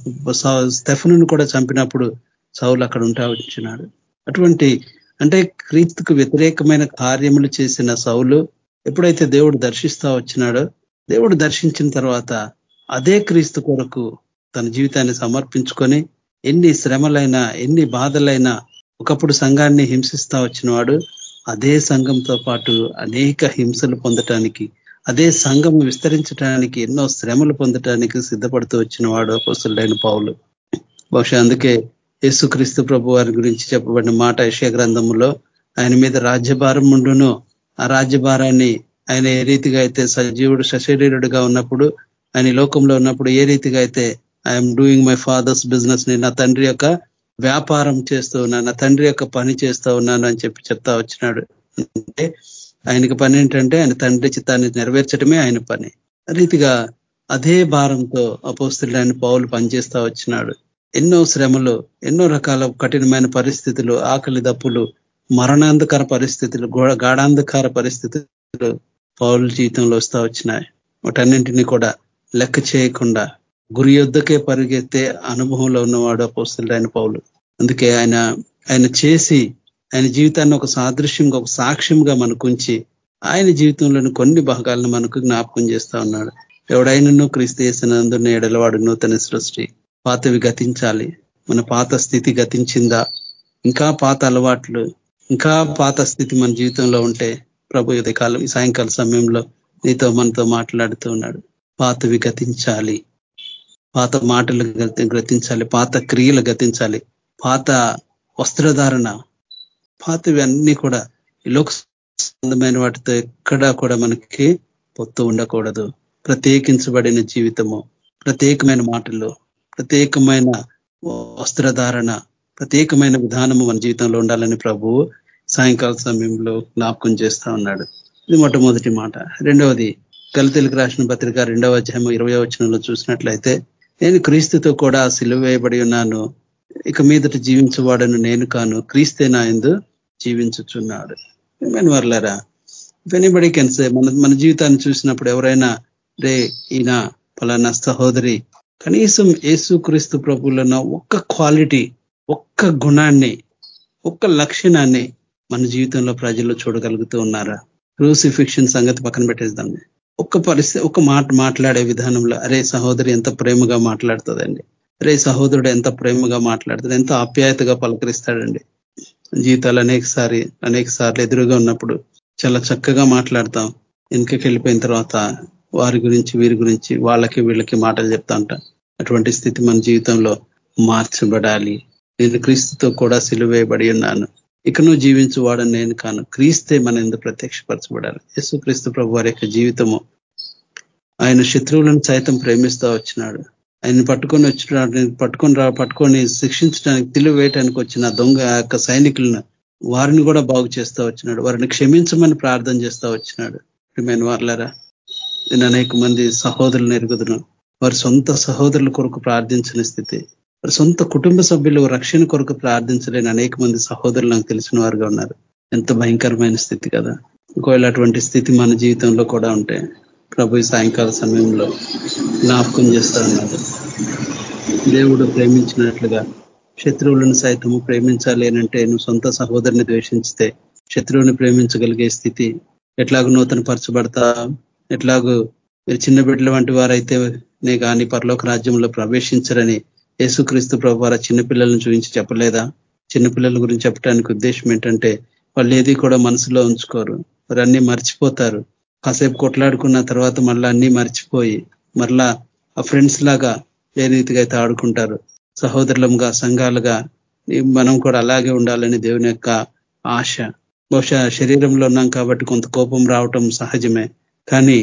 స్టెఫను కూడా చంపినప్పుడు సౌలు అక్కడ ఉంటా వచ్చినాడు అటువంటి అంటే క్రీస్తుకు వ్యతిరేకమైన కార్యములు చేసిన సౌలు ఎప్పుడైతే దేవుడు దర్శిస్తా వచ్చినాడో దేవుడు దర్శించిన తర్వాత అదే క్రీస్తు కొరకు తన జీవితాన్ని సమర్పించుకొని ఎన్ని శ్రమలైనా ఎన్ని బాధలైనా ఒకప్పుడు సంఘాన్ని హింసిస్తా వచ్చినవాడు అదే సంఘంతో పాటు అనేక హింసలు పొందటానికి అదే సంఘం విస్తరించడానికి ఎన్నో శ్రమలు పొందటానికి సిద్ధపడుతూ వచ్చిన వాడు అపోసులైన పావులు బహుశా అందుకే యేసుక్రీస్తు ప్రభు వారి గురించి చెప్పబడిన మాట యశ గ్రంథములో ఆయన మీద రాజ్యభారం ఉండును. ఆ రాజ్యభారాన్ని ఆయన ఏ రీతిగా అయితే సజీవుడు సశరీరుడుగా ఉన్నప్పుడు ఆయన లోకంలో ఉన్నప్పుడు ఏ రీతిగా అయితే ఐఎమ్ డూయింగ్ మై ఫాదర్స్ బిజినెస్ని నా తండ్రి యొక్క వ్యాపారం చేస్తూ ఉన్నాను నా తండ్రి యొక్క పని చేస్తూ ఉన్నాను అని చెప్పి చెప్తా వచ్చినాడు. అంటే ఆయనకి పని ఏంటంటే ఆయన తండ్రి చిత్తాన్ని నెరవేర్చడమే ఆయన పని. రీతిగా అదే భారంతో అపోస్తులైన పౌలు పనిచేస్తా వచ్చినాడు. ఎన్నో శ్రమలు ఎన్నో రకాల కఠినమైన పరిస్థితులు ఆకలి దప్పులు మరణాంధకర పరిస్థితులు గాఢాంధకార పరిస్థితులు పౌరుల జీవితంలో వస్తా వచ్చినాయి. వాటన్నింటినీ కూడా లెక్క చేయకుండా గురి యుద్ధకే పరిగెత్తే అనుభవంలో ఉన్నవాడు అపోస్తులైన పౌలు. అందుకే ఆయన ఆయన చేసి ఆయన జీవితాన్ని ఒక సాదృశ్యంగా ఒక సాక్ష్యంగా మనకు ఉంచి ఆయన జీవితంలోని కొన్ని భాగాలను మనకు జ్ఞాపకం చేస్తా ఉన్నాడు. ఎవడైనను క్రీస్తు చేసినందున్న ఎడలవాడు నూతన సృష్టి పాతవి గతించాలి. మన పాత స్థితి గతించిందా? ఇంకా పాత అలవాట్లు ఇంకా పాత స్థితి మన జీవితంలో ఉంటే ప్రభు ఇది కాలం ఈ సాయంకాల సమయంలో నీతో మనతో మాట్లాడుతూ ఉన్నాడు. పాతవి గతించాలి. పాత మాటలు గతించాలి పాత క్రియలు గతించాలి పాత వస్త్రధారణ పాతవి అన్నీ కూడా లోక సంబంధమైన వాటితో ఎక్కడా కూడా మనకి పొత్తు ఉండకూడదు. ప్రత్యేకించబడిన జీవితము ప్రత్యేకమైన మాటలు ప్రత్యేకమైన వస్త్రధారణ ప్రత్యేకమైన విధానము మన జీవితంలో ఉండాలని ప్రభువు సాయంకాల సమయంలో జ్ఞాపకం చేస్తా ఉన్నాడు. ఇది మొట్టమొదటి మాట. రెండవది గలతీలకు రాసిన పత్రిక రెండవ అధ్యాయం ఇరవై వచనంలో చూసినట్లయితే నేను క్రీస్తుతో కూడా సిలువ వేయబడి ఉన్నాను. ఇక మీదట జీవించవాడను నేను కాను క్రీస్తే నా ఎందు జీవించుచున్నాడు. వర్లరా. వెనబడి కెన్సే మన మన జీవితాన్ని చూసినప్పుడు ఎవరైనా రే ఈయన ఫలానా సహోదరి కనీసం యేసు క్రీస్తు ప్రభువులను ఒక్క క్వాలిటీ ఒక్క గుణాన్ని ఒక్క లక్షణాన్ని మన జీవితంలో ప్రజలు చూడగలుగుతూ ఉన్నారా? క్రూసిఫిక్షన్ సంగతి పక్కన పెట్టేద్దాం. ఒక్క పరిస్థితి ఒక మాట మాట్లాడే విధానంలో అరే సహోదరి ఎంత ప్రేమగా మాట్లాడుతుందండి. అరే సహోదరుడు ఎంత ప్రేమగా మాట్లాడుతుంది ఎంత ఆప్యాయతగా పలకరిస్తాడండి. జీవితాలు అనేక సారి అనేక సార్లు ఎదురుగా ఉన్నప్పుడు చాలా చక్కగా మాట్లాడతాం. వెనుకకి వెళ్ళిపోయిన తర్వాత వారి గురించి వీరి గురించి వాళ్ళకి వీళ్ళకి మాటలు చెప్తా ఉంటా. అటువంటి స్థితి మన జీవితంలో మార్చబడాలి. నేను క్రీస్తుతో కూడా సిలువేయబడి ఉన్నాను. ఇక నువ్వు జీవించువాడని నేను కాను. క్రీస్తే మన ఎందుకు ప్రత్యక్షపరచబడాలి. యేసు క్రీస్తు ప్రభు వారి యొక్క జీవితము ఆయన శత్రువులను సైతం ప్రేమిస్తూ వచ్చినాడు. ఆయన పట్టుకొని వచ్చినాడు పట్టుకొని రా పట్టుకొని శిక్షించడానికి తెలివి వేయటానికి వచ్చిన దొంగ యొక్క సైనికులను వారిని కూడా బాగు చేస్తూ వచ్చినాడు. వారిని క్షమించమని ప్రార్థన చేస్తూ వచ్చినాడు. ప్రిమైన వార్లరా నేను అనేక మంది సహోదరులను ఎరుగుదును. వారి సొంత సహోదరుల కొరకు ప్రార్థించిన స్థితి. సొంత కుటుంబ సభ్యులు రక్షణ కొరకు ప్రార్థించలేని అనేక మంది సహోదరులు నాకు తెలిసిన వారుగా ఉన్నారు. ఎంత భయంకరమైన స్థితి కదా. ఒకవేళ అటువంటి స్థితి మన జీవితంలో కూడా ఉంటే ప్రభు సాయంకాల సమయంలో జ్ఞాపకం చేస్తా ఉన్నారు. దేవుడు ప్రేమించినట్లుగా శత్రువులను సైతము ప్రేమించాలి అంటే నువ్వు సొంత సహోదరిని ద్వేషించితే శత్రువుని ప్రేమించగలిగే స్థితి ఎట్లాగూ నూతన పరచబడతా ఎట్లాగూ మీరు చిన్న బిడ్డల వంటి వారైతేనే కానీ పరలోక రాజ్యంలో ప్రవేశించరని యేసుక్రీస్తు ప్రభు వారు చిన్నపిల్లలను చూపించి చెప్పలేదా? చిన్నపిల్లల గురించి చెప్పడానికి ఉద్దేశం ఏంటంటే వాళ్ళు ఏది కూడా మనసులో ఉంచుకోరు. వారు అన్ని మర్చిపోతారు. కాసేపు కొట్లాడుకున్న తర్వాత మళ్ళీ అన్ని మర్చిపోయి మరలా ఆ ఫ్రెండ్స్ లాగా ఏ రీతిగా అయితే ఆడుకుంటారు. సహోదరులంగా సంఘాలుగా మనం కూడా అలాగే ఉండాలని దేవుని యొక్క ఆశ. బహుశా శరీరంలో ఉన్నాం కాబట్టి కొంత కోపం రావటం సహజమే. కానీ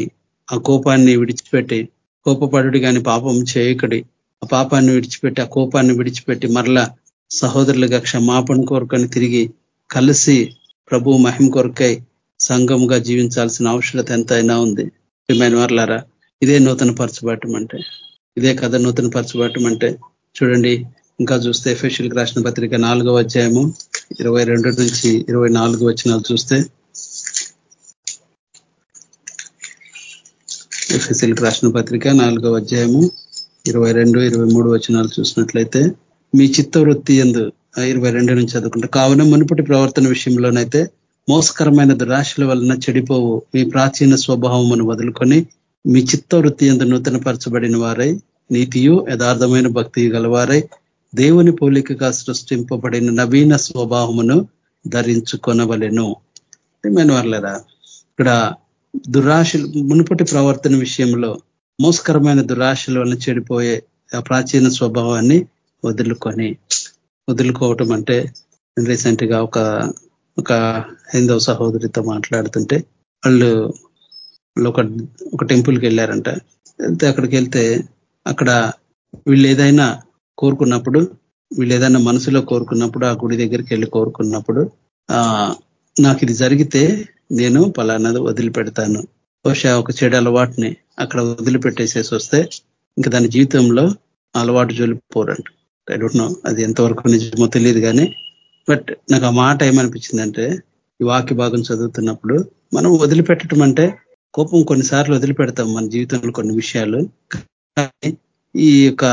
ఆ కోపాన్ని విడిచిపెట్టి కోపపడుడి కానీ పాపం చేయకడి. ఆ పాపాన్ని విడిచిపెట్టి ఆ కోపాన్ని విడిచిపెట్టి మరలా సహోదరులుగా క్షమాపణ కోరుకొని తిరిగి కలిసి ప్రభు మహిమ కొరకై సంఘముగా జీవించాల్సిన అవసరత ఎంతైనా ఉంది. ప్రియమైన వర్లారా ఇదే నూతన పరచబడటం అంటే ఇదే కథ నూతన పరచబడటం అంటే చూడండి ఇంకా చూస్తే ఎఫెషియల్కి రాసిన పత్రిక నాలుగవ అధ్యాయము ఇరవై రెండు నుంచి ఇరవై నాలుగు వచ్చినాలు చూస్తే ఎఫ్ఎస్ఎల్కి రాసిన పత్రిక నాలుగవ అధ్యాయము ఇరవై రెండు ఇరవై మూడు వచనాలు చూసినట్లయితే మీ చిత్తవృత్తి ఎందు ఇరవై రెండు నుంచి చదువుకుంటే. కావున మునుపటి ప్రవర్తన విషయంలోనైతే మోసకరమైన దురాశల వలన చెడిపోవు మీ ప్రాచీన స్వభావమును వదులుకొని మీ చిత్తవృత్తి ఎందు నూతన పరచబడిన వారై నీతియు యథార్థమైన భక్తి గలవారై దేవుని పోలికగా సృష్టింపబడిన నవీన స్వభావమును ధరించుకొనవలెను. ఏమైనా వర్లేదా ఇక్కడ దురాశలు మునుపటి ప్రవర్తన విషయంలో మోసకరమైన దురాశల వల్ల చెడిపోయే ఆ ప్రాచీన స్వభావాన్ని వదులుకొని వదులుకోవటం అంటే రీసెంట్గా ఒక ఒక హైందవ సహోదరితో మాట్లాడుతుంటే వాళ్ళు ఒక ఒక టెంపుల్కి వెళ్ళారంట. వెళ్తే అక్కడికి వెళ్తే అక్కడ వీళ్ళు ఏదైనా కోరుకున్నప్పుడు వీళ్ళు ఏదైనా మనసులో కోరుకున్నప్పుడు ఆ గుడి దగ్గరికి వెళ్ళి కోరుకున్నప్పుడు ఆ నాకు ఇది జరిగితే నేను పలానాది వదిలిపెడతాను. బహుశా ఒక చెడు అలవాటుని అక్కడ వదిలిపెట్టేసేసి వస్తే ఇంకా దాని జీవితంలో అలవాటు జోలిపోరంట. ఐ డోంట్ నో అది ఎంతవరకు నిజమో తెలియదు కానీ బట్ నాకు ఆ మాట ఏమనిపించిందంటే ఈ వాక్య భాగం చదువుతున్నప్పుడు మనం వదిలిపెట్టడం అంటే కోపం కొన్నిసార్లు వదిలిపెడతాం మన జీవితంలో కొన్ని విషయాలు ఈ యొక్క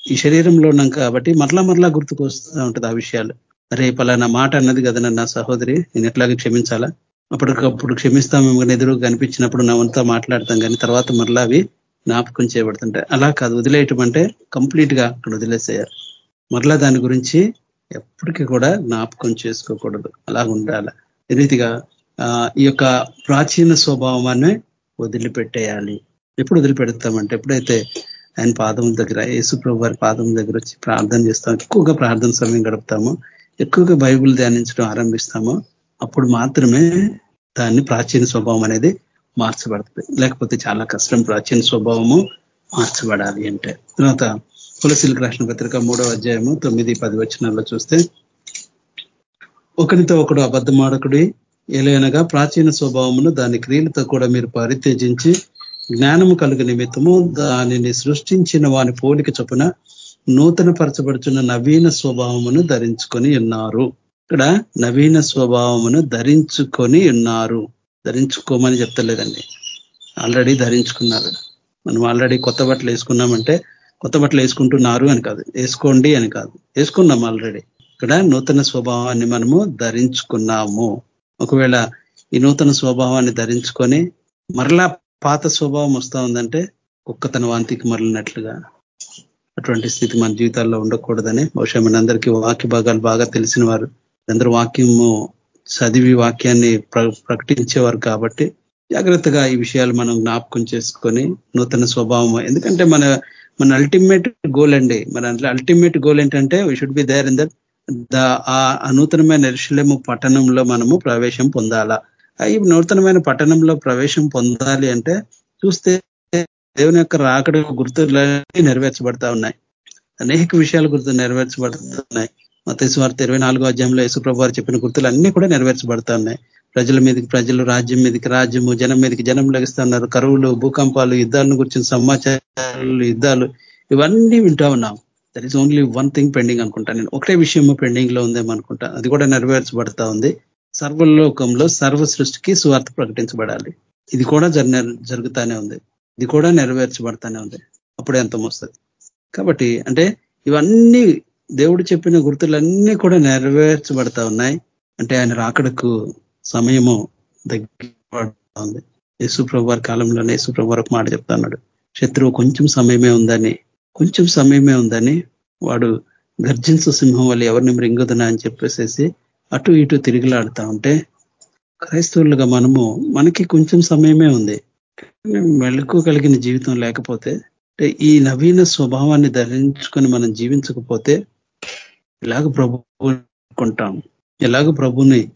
ఈ శరీరంలో ఉన్నాం కాబట్టి మరలా మరలా గుర్తుకు వస్తూ ఉంటుంది ఆ విషయాలు. అరే పలానా మాట అన్నది కదా నా సహోదరి నేను ఎట్లాగే క్షమించాలా? అప్పటికప్పుడు క్షమిస్తామేమో కానీ ఎదురు కనిపించినప్పుడు నా మాట్లాడతాం కానీ తర్వాత మరలా అవి జ్ఞాపకం చేయబడుతుంటాయి అలా కాదు వదిలేయటం అంటే కంప్లీట్గా అక్కడ వదిలేసేయాలి. మరలా దాని గురించి ఎప్పటికీ కూడా జ్ఞాపకం చేసుకోకూడదు. అలా ఉండాలి. ఈ రీతిగా ఈ యొక్క ప్రాచీన స్వభావాన్ని వదిలిపెట్టేయాలి. ఎప్పుడు వదిలిపెడతామంటే ఎప్పుడైతే ఆయన పాదం దగ్గర యేసుప్రభు వారి పాదం దగ్గర వచ్చి ప్రార్థన చేస్తాం ఎక్కువగా ప్రార్థన సమయం గడుపుతాము ఎక్కువగా బైబుల్ ధ్యానించడం ఆరంభిస్తామో అప్పుడు మాత్రమే దాన్ని ప్రాచీన స్వభావం అనేది మార్చబడుతుంది. లేకపోతే చాలా కష్టం ప్రాచీన స్వభావము మార్చబడాలి అంటే. తర్వాత తులసిలకు రాసిన పత్రిక మూడవ అధ్యాయము తొమ్మిది పది వచనాల్లో చూస్తే ఒకరితో ఒకడు అబద్ధమాడకుడి ఎలయనగా ప్రాచీన స్వభావమును దాని క్రియలతో కూడా మీరు పరిత్యజించి జ్ఞానము కలుగు నిమిత్తము దానిని సృష్టించిన వాని పోలిక చొప్పున నూతన పరచబడుచున్న నవీన స్వభావమును ధరించుకొని ఉన్నారు. ఇక్కడ నవీన స్వభావమును ధరించుకొని ఉన్నారు. ధరించుకోమని చెప్తలేదండి. ఆల్రెడీ ధరించుకున్నారు. మనం ఆల్రెడీ కొత్త బట్టలు వేసుకున్నామంటే కొత్త బట్టలు వేసుకుంటున్నారు అని కాదు. వేసుకోండి అని కాదు. వేసుకున్నాం ఆల్రెడీ. ఇక్కడ నూతన స్వభావాన్ని మనము ధరించుకున్నాము. ఒకవేళ ఈ నూతన స్వభావాన్ని ధరించుకొని మరలా పాత స్వభావం వస్తా ఉందంటే కుక్క తన వాంతికి మరలినట్లుగా అటువంటి స్థితి మన జీవితాల్లో ఉండకూడదని బహుశా మనందరికీ వాక్య భాగాలు బాగా తెలిసిన వారు అందరూ వాక్యము చదివి వాక్యాన్ని ప్రకటించేవారు కాబట్టి జాగ్రత్తగా ఈ విషయాలు మనం జ్ఞాపకం చేసుకొని నూతన స్వభావం ఎందుకంటే మన మన అల్టిమేట్ గోల్ అండి. మన అల్టిమేట్ గోల్ ఏంటంటే we should be there in the uh నూతనమైన ఎరుశలేము పట్టణంలో మనము ప్రవేశం పొందాలా. ఈ నూతనమైన పట్టణంలో ప్రవేశం పొందాలి అంటే చూస్తే దేవుని యొక్క రాకడ గుర్తులన్నీ నెరవేర్చబడతా ఉన్నాయి. అనేక విషయాలు గుర్తు నెరవేర్చబడుతున్నాయి. మతేశ్వార్త ఇరవై నాలుగో అధ్యాయంలో యేసుప్రభు వారు చెప్పిన గుర్తులు అన్ని కూడా నెరవేర్చబడతా ఉన్నాయి ప్రజల మీదకి ప్రజలు రాజ్యం మీదకి రాజ్యము జనం మీదకి జనం లగిస్తున్నారు. కరువులు భూకంపాలు యుద్ధాలను గురించిన సమాచారాలు యుద్ధాలు ఇవన్నీ వింటా ఉన్నాం. That is only one thing pending అనుకుంటా నేను. ఒకటే విషయము పెండింగ్లో ఉందేమనుకుంటా అది కూడా నెరవేర్చబడతా ఉంది. సర్వలోకంలో సర్వ సృష్టికి సువార్త ప్రకటించబడాలి. ఇది కూడా జరుగుతానే ఉంది. ఇది కూడా నెరవేర్చబడతానే ఉంది. అప్పుడే అంతం వస్తుంది. కాబట్టి అంటే ఇవన్నీ దేవుడు చెప్పిన గుర్తులన్నీ కూడా నెరవేర్చబడతా ఉన్నాయి. అంటే ఆయన రాకడకు సమయము దగ్గరపడుతుంది. ఉంది యేసుప్రభు కాలంలోనే యేసుప్రభు వారికి మాట చెప్తున్నాడు శత్రువు కొంచెం సమయమే ఉందని కొంచెం సమయమే ఉందని వాడు గర్జించు సింహం వల్ల ఎవరిని మృంగుదనా అని చెప్పేసేసి అటు ఇటు తిరిగిలాడుతా ఉంటే క్రైస్తవులుగా మనము మనకి కొంచెం సమయమే ఉంది. మెలకు కలిగిన జీవితం లేకపోతే ఈ నవీన స్వభావాన్ని ధరించుకొని మనం జీవించకపోతే ఎలాగ ప్రభు కొంటాం ఎలాగ ప్రభుని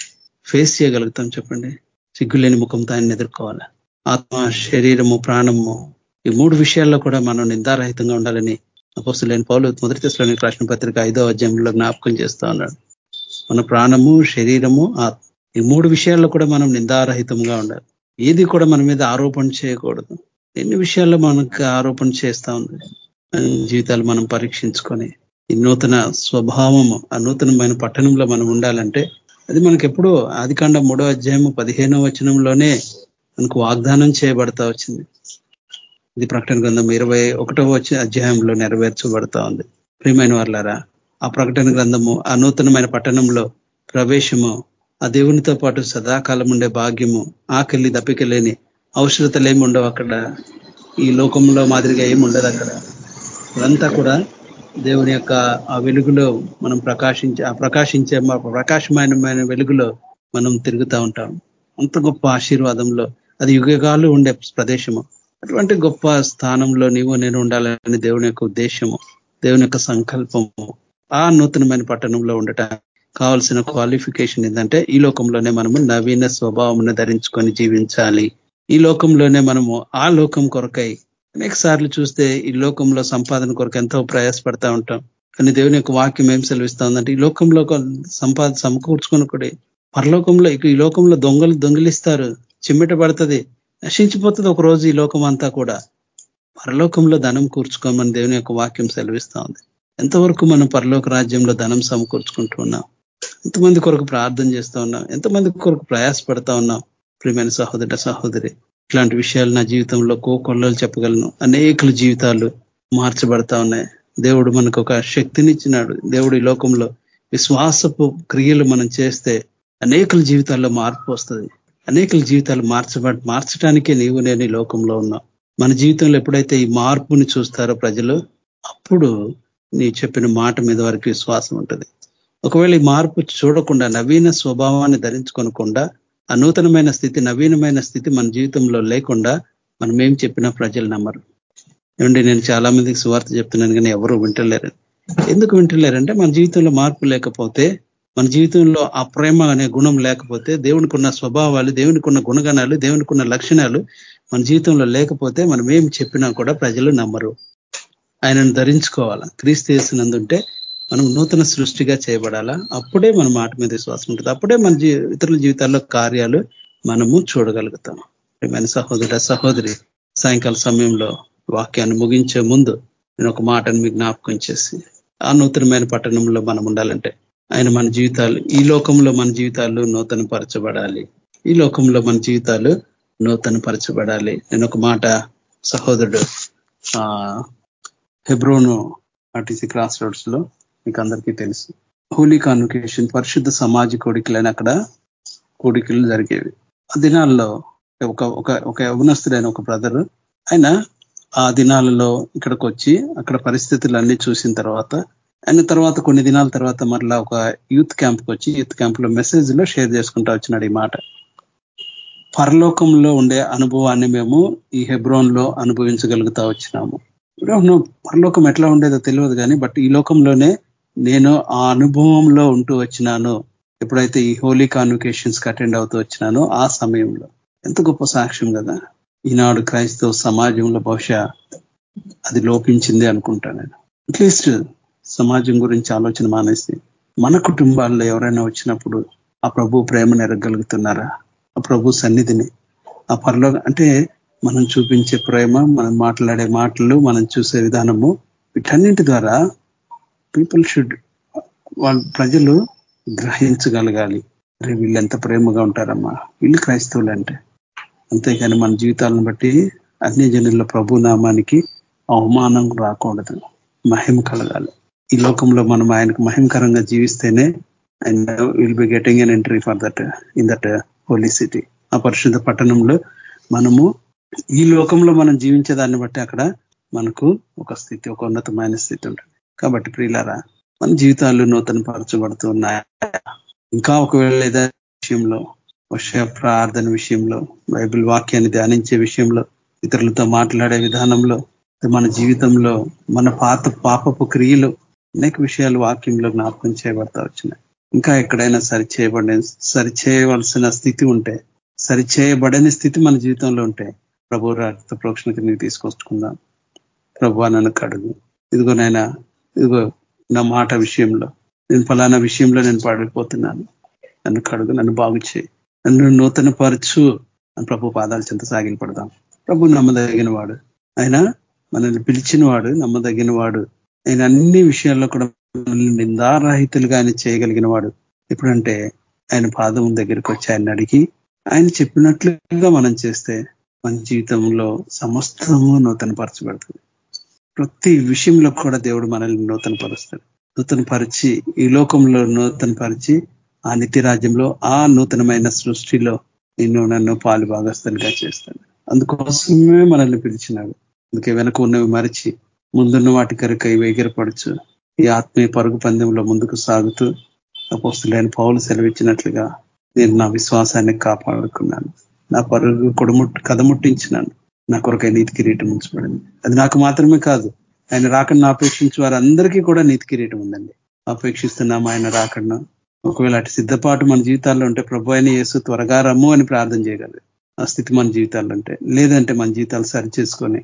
ఫేస్ చేయగలుగుతాం చెప్పండి? సిగ్గులేని ముఖంతో ఆయన ఎదుర్కోవాలి? ఆత్మ శరీరము ప్రాణము ఈ మూడు విషయాల్లో కూడా మనం నిందారహితంగా ఉండాలని అపోస్తులేని పౌలు మొదటి దశలోని రాసిన పత్రిక ఐదో అధ్యాయంలో జ్ఞాపకం చేస్తా ఉన్నాడు. మన ప్రాణము శరీరము ఆత్మ ఈ మూడు విషయాల్లో కూడా మనం నిందారహితంగా ఉండాలి. ఏది కూడా మన మీద ఆరోపణ చేయకూడదు. ఎన్ని విషయాల్లో మనకు ఆరోపణ చేస్తా ఉంది జీవితాలు మనం పరీక్షించుకొని ఈ నూతన స్వభావము ఆ నూతనమైన పట్టణంలో మనం ఉండాలంటే అది మనకి ఎప్పుడు ఆదికాండ మూడో అధ్యాయము పదిహేనో వచనంలోనే మనకు వాగ్దానం చేయబడతా వచ్చింది. ఇది ప్రకటన గ్రంథం ఇరవై ఒకటో అధ్యాయంలో నెరవేర్చబడతా ఉంది. ప్రియమైన వాళ్ళారా ఆ ప్రకటన గ్రంథము ఆ నూతనమైన పట్టణంలో ప్రవేశము ఆ దేవునితో పాటు సదాకాలం ఉండే భాగ్యము ఆకలి దప్పికలేని ఔషధతలేమి ఉండవు అక్కడ. ఈ లోకంలో మాదిరిగా ఏమి ఉండదు అక్కడ. అదంతా కూడా దేవుని యొక్క ఆ వెలుగులో మనం ప్రకాశించే ఆ ప్రకాశించే ప్రకాశమానమైన వెలుగులో మనం తిరుగుతూ ఉంటాం. అంత గొప్ప ఆశీర్వాదంలో. అది యుగగాలు ఉండే ప్రదేశము. అటువంటి గొప్ప స్థానంలో నీవు నేను ఉండాలని దేవుని యొక్క ఉద్దేశము దేవుని యొక్క సంకల్పము ఆ నూతనమైన పట్టణంలో ఉండటం కావాల్సిన క్వాలిఫికేషన్ ఏంటంటే ఈ లోకంలోనే మనము నవీన స్వభావం ధరించుకొని జీవించాలి. ఈ లోకంలోనే మనము ఆ లోకం కొరకై అనేక సార్లు చూస్తే ఈ లోకంలో సంపాదన కొరకు ఎంతో ప్రయాసపడతా ఉంటాం. కానీ దేవుని యొక్క వాక్యం ఏం సెలవిస్తా ఉందంటే ఈ లోకంలో సంపాద సమకూర్చుకొని కూడా పరలోకంలో ఈ లోకంలో దొంగలు దొంగిలిస్తారు చిమ్మిట పడుతుంది నశించిపోతుంది ఒక రోజు ఈ లోకం అంతా కూడా. పరలోకంలో ధనం కూర్చుకోమని దేవుని యొక్క వాక్యం సెలవిస్తా ఉంది ఎంతవరకు మనం పరలోక రాజ్యంలో ధనం సమకూర్చుకుంటూ ఉన్నాం? ఎంతమంది కొరకు ప్రార్థన చేస్తూ ఉన్నాం? ఎంతమంది కొరకు ప్రయాసపడతా ఉన్నాం? ప్రియమైన సహోదర సహోదరి ఇట్లాంటి విషయాలు నా జీవితంలో కోకొల్లలు చెప్పగలను. అనేకల జీవితాలు మార్చబడతా ఉన్నాయి. దేవుడు మనకు ఒక శక్తినిచ్చినాడు. దేవుడు ఈ లోకంలో విశ్వాసపు క్రియలు మనం చేస్తే అనేకల జీవితాల్లో మార్పు వస్తుంది. అనేకల జీవితాలు మార్చబ మార్చడానికే నీవు నేను ఈ లోకంలో ఉన్నాం. మన జీవితంలో ఎప్పుడైతే ఈ మార్పుని చూస్తారో ప్రజలు అప్పుడు నీ చెప్పిన మాట మీద వారికి విశ్వాసం ఉంటుంది. ఒకవేళ ఈ మార్పు చూడకుండా నవీన స్వభావాన్ని ధరించుకోనకుండా నూతనమైన స్థితి నవీనమైన స్థితి మన జీవితంలో లేకుండా మనం ఏం చెప్పినా ప్రజలు నమ్మరు. ఏమండి నేను చాలా మందికి సువార్త చెప్తున్నాను కానీ ఎవరు వింటలేరు. ఎందుకు వింటలేరంటే మన జీవితంలో మార్పు లేకపోతే మన జీవితంలో ఆ ప్రేమ అనే గుణం లేకపోతే దేవునికి ఉన్న స్వభావాలు దేవునికి ఉన్న గుణగణాలు దేవునికి ఉన్న లక్షణాలు మన జీవితంలో లేకపోతే మనం ఏం చెప్పినా కూడా ప్రజలు నమ్మరు. ఆయనను ధరించుకోవాలా? క్రీస్తు చేసినందుంటే మనం నూతన సృష్టిగా చేయబడాలా? అప్పుడే మన మాట మీద విశ్వాసం ఉంటుంది. అప్పుడే మన ఇతరుల జీవితాల్లో కార్యాలు మనము చూడగలుగుతాం. ప్రియమైన సహోదర సహోదరి సాయంకాల సమయంలో వాక్యాన్ని ముగించే ముందు నేను ఒక మాటను మీకు జ్ఞాపకం చేసి ఆ నూతనమైన పట్టణంలో మనం ఉండాలంటే ఆయన మన జీవితాలు ఈ లోకంలో మన జీవితాలు నూతన పరచబడాలి ఈ లోకంలో మన జీవితాలు నూతన పరచబడాలి నేను ఒక మాట సహోదరుడు హెబ్రోను ఆర్టీసీ క్రాస్ రోడ్స్లో మీకు అందరికీ తెలుసు. హోలీ కాన్వికేషన్ పరిశుద్ధ సమాజ కోడికలైన అక్కడ కోడికలు జరిగేవి. ఆ దినాల్లో ఒక ఒక ఒక యవనస్తుడైన ఒక బ్రదర్ ఆయన ఆ దినాలలో ఇక్కడికి వచ్చి అక్కడ పరిస్థితులు అన్ని చూసిన తర్వాత ఆయన తర్వాత కొన్ని దినాల తర్వాత మరలా ఒక యూత్ క్యాంప్కి వచ్చి యూత్ క్యాంప్లో మెసేజ్లో షేర్ చేసుకుంటా వచ్చినాడు ఈ మాట. పరలోకంలో ఉండే అనుభవాన్ని మేము ఈ హెబ్రోన్లో అనుభవించగలుగుతా వచ్చినాము. పరలోకం ఎట్లా ఉండేదో తెలియదు కానీ బట్ ఈ లోకంలోనే నేను ఆ అనుభవంలో ఉంటూ వచ్చినాను. ఎప్పుడైతే ఈ హోలీ కాన్వికేషన్స్ అటెండ్ అవుతూ వచ్చినానో ఆ సమయంలో. ఎంత గొప్ప సాక్ష్యం కదా. ఈనాడు క్రైస్తవ సమాజంలో బహుశా అది లోపించింది అనుకుంటా నేను. అట్లీస్ట్ సమాజం గురించి ఆలోచన మానేసి మన కుటుంబాల్లో ఎవరైనా వచ్చినప్పుడు ఆ ప్రభు ప్రేమను ఎరగలుగుతున్నారా ఆ ప్రభు సన్నిధిని ఆ పరలో అంటే మనం చూపించే ప్రేమ మనం మాట్లాడే మాటలు మనం చూసే విధానము వీటన్నింటి ద్వారా పీపుల్ షుడ్ వాళ్ళ ప్రజలు గ్రహించగలగాలి. అరే వీళ్ళు ఎంత ప్రేమగా ఉంటారమ్మా. వీళ్ళు క్రైస్తవులు అంటే. అంతేకాని మన జీవితాలను బట్టి అన్ని జనుల ప్రభు నామానికి అవమానం రాకూడదు. మహిమ కలగాలి. ఈ లోకంలో మనం ఆయనకు మహిమకరంగా జీవిస్తేనే and will be getting an entry for that in that holy city uh పరిశుద్ధ పట్టణంలో మనము ఈ లోకంలో మనం జీవించేదాన్ని బట్టి అక్కడ మనకు ఒక స్థితి ఒక ఉన్నతమైన స్థితి ఉంటుంది. కాబట్టి ప్రియులారా మన జీవితాలు నూతన పరచబడుతూ ఉన్నాయి ఇంకా ఒకవేళ ఏదైనా విషయంలో వర్ష ప్రార్థన విషయంలో బైబిల్ వాక్యాన్ని ధ్యానించే విషయంలో ఇతరులతో మాట్లాడే విధానంలో మన జీవితంలో మన పాత పాపపు క్రియలు అనేక విషయాలు వాక్యంలో జ్ఞాపకం చేయబడతా వచ్చినాయి. ఇంకా ఎక్కడైనా సరి చేయబడిన సరి చేయవలసిన స్థితి ఉంటే సరి చేయబడని స్థితి మన జీవితంలో ఉంటే ప్రభు రక్త ప్రోక్షణకి నీకు తీసుకొచ్చుకుందాం. ప్రభు నన్ను కడుగు ఇదిగో నైనా ఇదిగో నా మాట విషయంలో. నేను ఫలానా విషయంలో నేను పాడిపోతున్నాను. నన్ను కడుగు నన్ను బాగు చేయి. నన్ను నూతన పరచు అని ప్రభు పాదాలు చెంత సాగిలపడదాం ప్రభు నమ్మదగిన వాడు ఆయన మనల్ని పిలిచిన వాడు నమ్మదగిన వాడు ఆయన అన్ని విషయాల్లో కూడా మనల్ని నిందారహితులుగా ఆయన చేయగలిగిన వాడు ఎప్పుడంటే ఆయన పాదం దగ్గరికి వచ్చి ఆయన అడిగి ఆయన చెప్పినట్లుగా మనం చేస్తే మన జీవితంలో సమస్తము నూతన పరచబడుతుంది ప్రతి విషయంలో కూడా దేవుడు మనల్ని నూతన పరుస్తాడు నూతన పరిచి ఈ లోకంలో నూతన పరిచి ఆ నిత్య రాజ్యంలో ఆ నూతనమైన సృష్టిలో నిన్ను నన్ను పాలు భాగస్థలుగా చేస్తాడు. అందుకోసమే మనల్ని పిలిచినాడు. అందుకే వెనక ఉన్నవి మరిచి ముందున్న వాటి కనుక వేగిరపడచ్చు ఈ ఆత్మీయ పరుగు పందెంలో ముందుకు సాగుతూ అపోస్తులైన పౌలు సెలవిచ్చినట్లుగా నేను నా విశ్వాసాన్ని కాపాడుకున్నాను. నా పరుగు కొడుముట్ కథముట్టించినాను. నా కొరకై నీతి కిరీటం ఉంచబడింది. అది నాకు మాత్రమే కాదు ఆయన రాకడను అపేక్షించి వారందరికీ కూడా నీతి కిరీటం ఉందండి. అపేక్షిస్తున్నాం ఆయన రాకడను. ఒకవేళ అటు సిద్ధపాటు మన జీవితాల్లో ఉంటే ప్రభు అయిన యేసు త్వరగా రమ్ము అని ప్రార్థన చేయగలదు ఆ స్థితి మన జీవితాల్లో ఉంటే లేదంటే మన జీవితాలు సరి చేసుకొని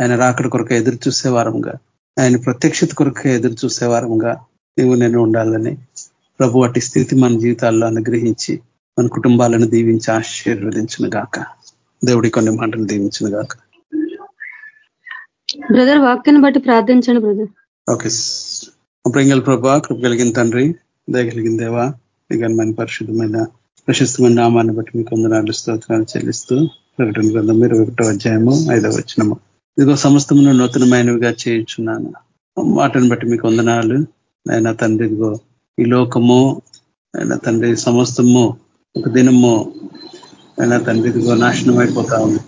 ఆయన రాకడ కొరకు ఎదురు చూసేవారంగా ఆయన ప్రత్యక్షత కొరకు ఎదురు చూసేవారంగా నువ్వు నేను ఉండాలని ప్రభు అటు స్థితి మన జీవితాల్లో అనుగ్రహించి మన కుటుంబాలను దీవించి ఆశీర్వదించిన గాక దేవుడి కొన్ని మాటలు దీవించిన గాక. బ్రదర్ వాక్యాన్ని బట్టి ప్రార్థించండి బ్రదర్. ఓకే. ప్రింగల్ ప్రభా కృప కలిగిన తండ్రి దయగలిగిన దేవా నిఘనమైన పరిశుద్ధమైన ప్రశస్తమైన నామాన్ని బట్టి మీకు వందనాలు స్తోత్రాలు చెల్లిస్తూ ప్రకటన గ్రంథం మీరు ఒకటో అధ్యాయము ఐదవ వచ్చినము ఇదిగో సమస్తమును నూతనమైనవిగా చేయించున్నాను. మాటను బట్టి మీకు వందనాలు. ఆయన తండ్రి ఇదిగో ఈ లోకము ఆయన తండ్రి సమస్తము ఒక దినము ఆయన తండ్రి ఇదిగో నాశనం అయిపోతా ఉంది.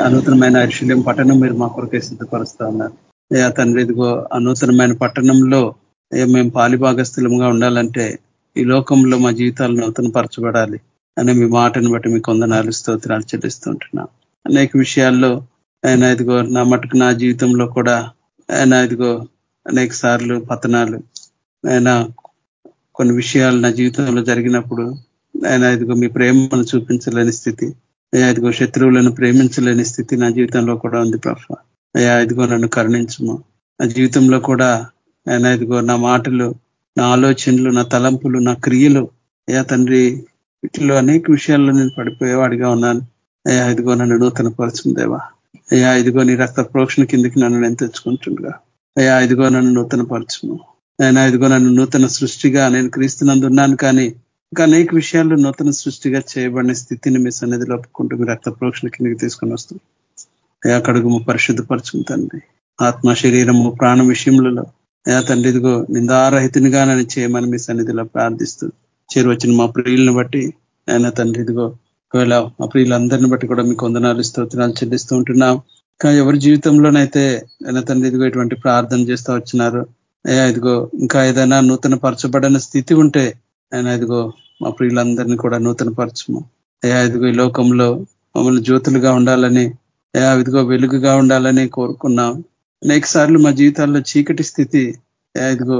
అనూతనమైన ఐశ్వర్యం పట్టణం మీరు మా కొరకే సిద్ధపరుస్తా ఉన్నారు. అయ్యా తండ్రి ఇదిగో అనూతనమైన నూతనమైన పట్టణంలో మేము పాలిభాగస్థులంగా ఉండాలంటే ఈ లోకంలో మా జీవితాలు నూతన పరచబడాలి అనే మీ మాటను బట్టి మీకు కొందనాలు స్తోత్రాలు చెల్లిస్తుంటున్నాం. అనేక విషయాల్లో ఆయన ఇదిగో నా మటుకు నా జీవితంలో కూడా ఆయన ఇదిగో అనేక సార్లు పతనాలు ఆయన కొన్ని విషయాలు నా జీవితంలో జరిగినప్పుడు ఆయన ఇదిగో మీ ప్రేమను చూపించలేని స్థితి. అయ్యా ఇదిగో శత్రువులను ప్రేమించలేని స్థితి నా జీవితంలో కూడా ఉంది ప్రభ. అయ్యా ఇదిగో నన్ను కరుణించము. నా జీవితంలో కూడా ఆయన ఇదిగో నా మాటలు నా ఆలోచనలు నా తలంపులు నా క్రియలు అయ్యా తండ్రి వీటిలో అనేక విషయాల్లో నేను పడిపోయేవాడిగా ఉన్నాను. అయ్యా ఇదిగో నన్ను నూతన పరచుందేవా అయ్యా ఇదిగో నీ రక్త ప్రోక్షణ కిందకి నన్ను నేను తెచ్చుకుంటుండగా. అయ్యా ఇదిగో నన్ను నూతన పరచుము ఆయన ఇదిగో నన్ను నూతన సృష్టిగా నేను క్రీస్తునందు ఉన్నాను కానీ ఇంకా అనేక విషయాలు నూతన సృష్టిగా చేయబడిన స్థితిని మీ సన్నిధిలో ఒప్పుకుంటూ మీ రక్త ప్రోక్షణ కిందకి తీసుకొని వస్తాం అయా కడుగుము పరిశుద్ధపరచుకుంటండి ఆత్మ శరీరము ప్రాణ విషయములలో అయా తండ్రి ఇదిగో నిందారహితునిగా నన్ను చేయమని మీ సన్నిధిలో ప్రార్థిస్తూ చేరువచ్చిన మా ప్రియులను బట్టి ఆయన తండ్రి ఇదిగో ఒకవేళ మా ప్రియులందరిని బట్టి కూడా మీకు వందనాలు స్తోత్రాలు చెల్లిస్తూ ఉంటున్నాం. ఇంకా ఎవరి జీవితంలోనైతే ఆయన తండ్రి ఇదిగో ఇటువంటి ప్రార్థన చేస్తూ వచ్చినారు అయ్యా ఇదిగో ఇంకా ఏదైనా నూతన పరచబడిన స్థితి ఉంటే ఆయన ఇదిగో మా ప్రియులందరినీ కూడా నూతన పరచము అయ్యా ఇదిగో ఈ లోకంలో మమ్మల్ని జ్యోతులుగా ఉండాలని అయా ఇదిగో వెలుగుగా ఉండాలని కోరుకున్నాం. అనేక సార్లు మా జీవితాల్లో చీకటి స్థితి అయా ఇదిగో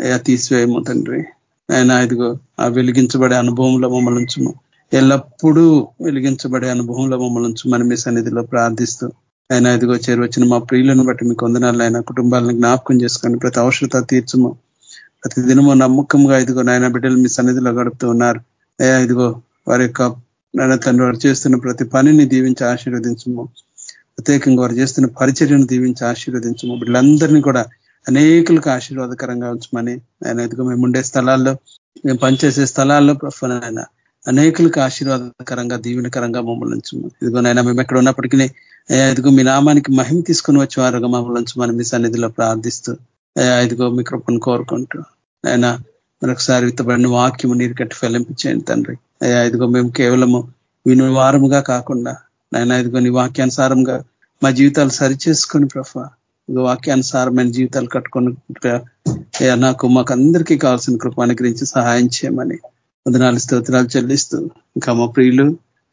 అయా తీసివేయము తండ్రి. ఆయన ఇదిగో ఆ వెలిగించబడే అనుభవంలో మమ్మల్ని ఉంచుము. ఎల్లప్పుడూ వెలిగించబడే అనుభవంలో మమ్మల్ని ఉంచుమని మీ సన్నిధిలో ప్రార్థిస్తూ ఆయన ఇదిగో చేరువచ్చిన మా ప్రియులను బట్టి మీకు వందనాలు ఆయన కుటుంబాలను జ్ఞాపకం చేసుకొని ప్రతి అవసరత తీర్చము. ప్రతి దినము నమ్మకంగా ఇదిగో నాయన బిడ్డలు మీ సన్నిధిలో గడుపుతూ ఉన్నారు. అయ్యా ఇదిగో వారి యొక్క నాయన తండ్రి వారు చేస్తున్న ప్రతి పనిని దీవించి ఆశీర్వదించము. ప్రత్యేకంగా వారు చేస్తున్న పరిచర్యను దీవించి ఆశీర్వదించము. వీళ్ళందరినీ కూడా అనేకులకు ఆశీర్వాదకరంగా ఉంచమని ఆయన ఇదిగో మేము ఉండే స్థలాల్లో మేము పనిచేసే స్థలాల్లో ప్రఫన ఆయన అనేకులకు ఆశీర్వాదకరంగా దీవెనకరంగా మమ్మల్ని ఉంచము. ఇదిగో నాయన మేము ఎక్కడ ఉన్నప్పటికీ ఇదిగో మీ నామానికి మహిమ తీసుకుని వచ్చే వారుగా మమ్మల్ని ఉంచమని మీ సన్నిధిలో ప్రార్థిస్తూ ఇదిగో మీ కృపను కోరుకుంటూ. ఆయన మరొకసారి విత్తబడిన వాక్యము నీరు కట్టి ఫలింపించేయండి తండ్రి. అయ్యా ఇదిగో మేము కేవలము విను వారముగా కాకుండా నాయన ఇదిగో నీ వాక్యానుసారంగా మా జీవితాలు సరిచేసుకొని ప్రఫ ఇదిగో వాక్యానుసారమైన జీవితాలు కట్టుకొని అయ్యా నాకు మాకు అందరికీ కావాల్సిన కృప అనుగ్రహించి సహాయం చేయమని వందనాలు స్తోత్రాలు చెల్లిస్తూ ఇంకా మా ప్రియులు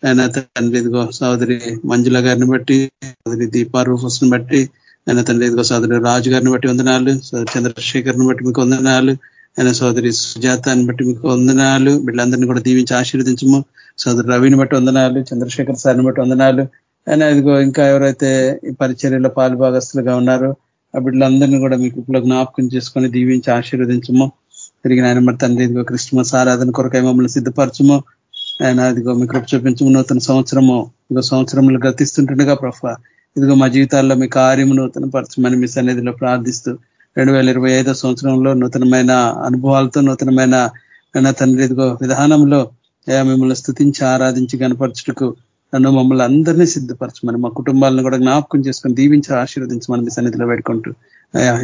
ఆయన తండ్రి ఇదిగో సోదరి మంజుల గారిని బట్టి సోదరి దీపారూఫస్ని బట్టి ఆయన తండ్రి ఇదిగో సోదరి రాజు గారిని బట్టి వందనాలు చంద్రశేఖర్ని బట్టి మీకు వందనాలు ఆయన సోదరి సుజాతాన్ని బట్టి మీకు వందనాలు. వీళ్ళందరినీ కూడా దీవించి ఆశీర్వదించము. సోదరి రవిని బట్టి వందనాలు చంద్రశేఖర్ సార్ని బట్టి వందనాలు. ఆయన ఇదిగో ఇంకా ఎవరైతే ఈ పరిచర్యలో పాలుభాగస్తులుగా ఉన్నారో ఆ బిడ్డలందరినీ కూడా మీకు ఇప్పుడు జ్ఞాపకం చేసుకొని దీవించి ఆశీర్వదించము. తిరిగి ఆయన మరి తండ్రి ఇదిగో క్రిస్మస్ ఆరాధన కొరకై మమ్మల్ని సిద్ధపరచము. ఆయన ఇదిగో మీ కృప చూపించము నూతన సంవత్సరము ఇదిగో సంవత్సరములు గతిస్తుంటుండగా ప్రఫ ఇదిగో మా జీవితాల్లో మీ కార్యము నూతన పరచమని మీ సన్నిధిలో ప్రార్థిస్తూ రెండు వేల ఇరవై ఐదో సంవత్సరంలో నూతనమైన అనుభవాలతో నూతనమైన తండ్రి ఇదిగో విధానంలో మిమ్మల్ని స్థుతించి ఆరాధించి కనపరచుటకు నన్ను మమ్మల్ని అందరినీ సిద్ధపరచమని మా కుటుంబాలను కూడా జ్ఞాపకం చేసుకొని దీవించి ఆశీర్వదించమని మీ సన్నిధిలో పెట్టుకుంటూ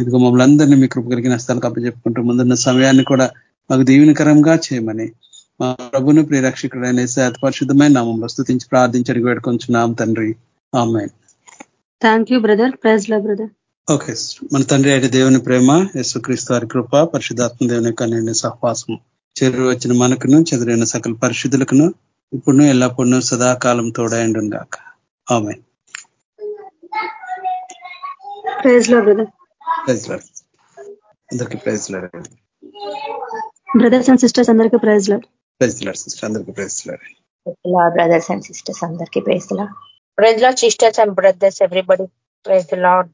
ఇదిగో మమ్మల్ని అందరినీ మీ కృప కలిగిన స్థలకు అప్పచెప్పుకుంటూ ముందున్న సమయాన్ని కూడా మాకు దీవెనకరంగా చేయమని మా ప్రభును ప్రియరక్షకుడైన అతి పరిశుద్ధమైన నామంలో స్థుతించి ప్రార్థించడానికి పెట్టుకుంటున్నాం తండ్రి. Amen thank you brother praise lord brother okay మన తండ్రి అయితే దేవుని ప్రేమ యేసుక్రీస్తు వారి కృప పరిశుధాత్మ దేవుని యొక్క సహవాసం చెరువు వచ్చిన మనకును చెదిరైన సకల పరిశుద్ధులకును ఇప్పుడు ఎల్లప్పుడూ సదాకాలం తోడైండు గాక amen praise lord brother. Praise lord. అందరికీ praise lord brothers and sisters అందరికీ praise lord praise lord sister. అందరికీ praise lord. Brothers and sisters అందరికీ Lord, sisters and brothers, everybody. Praise the Lord.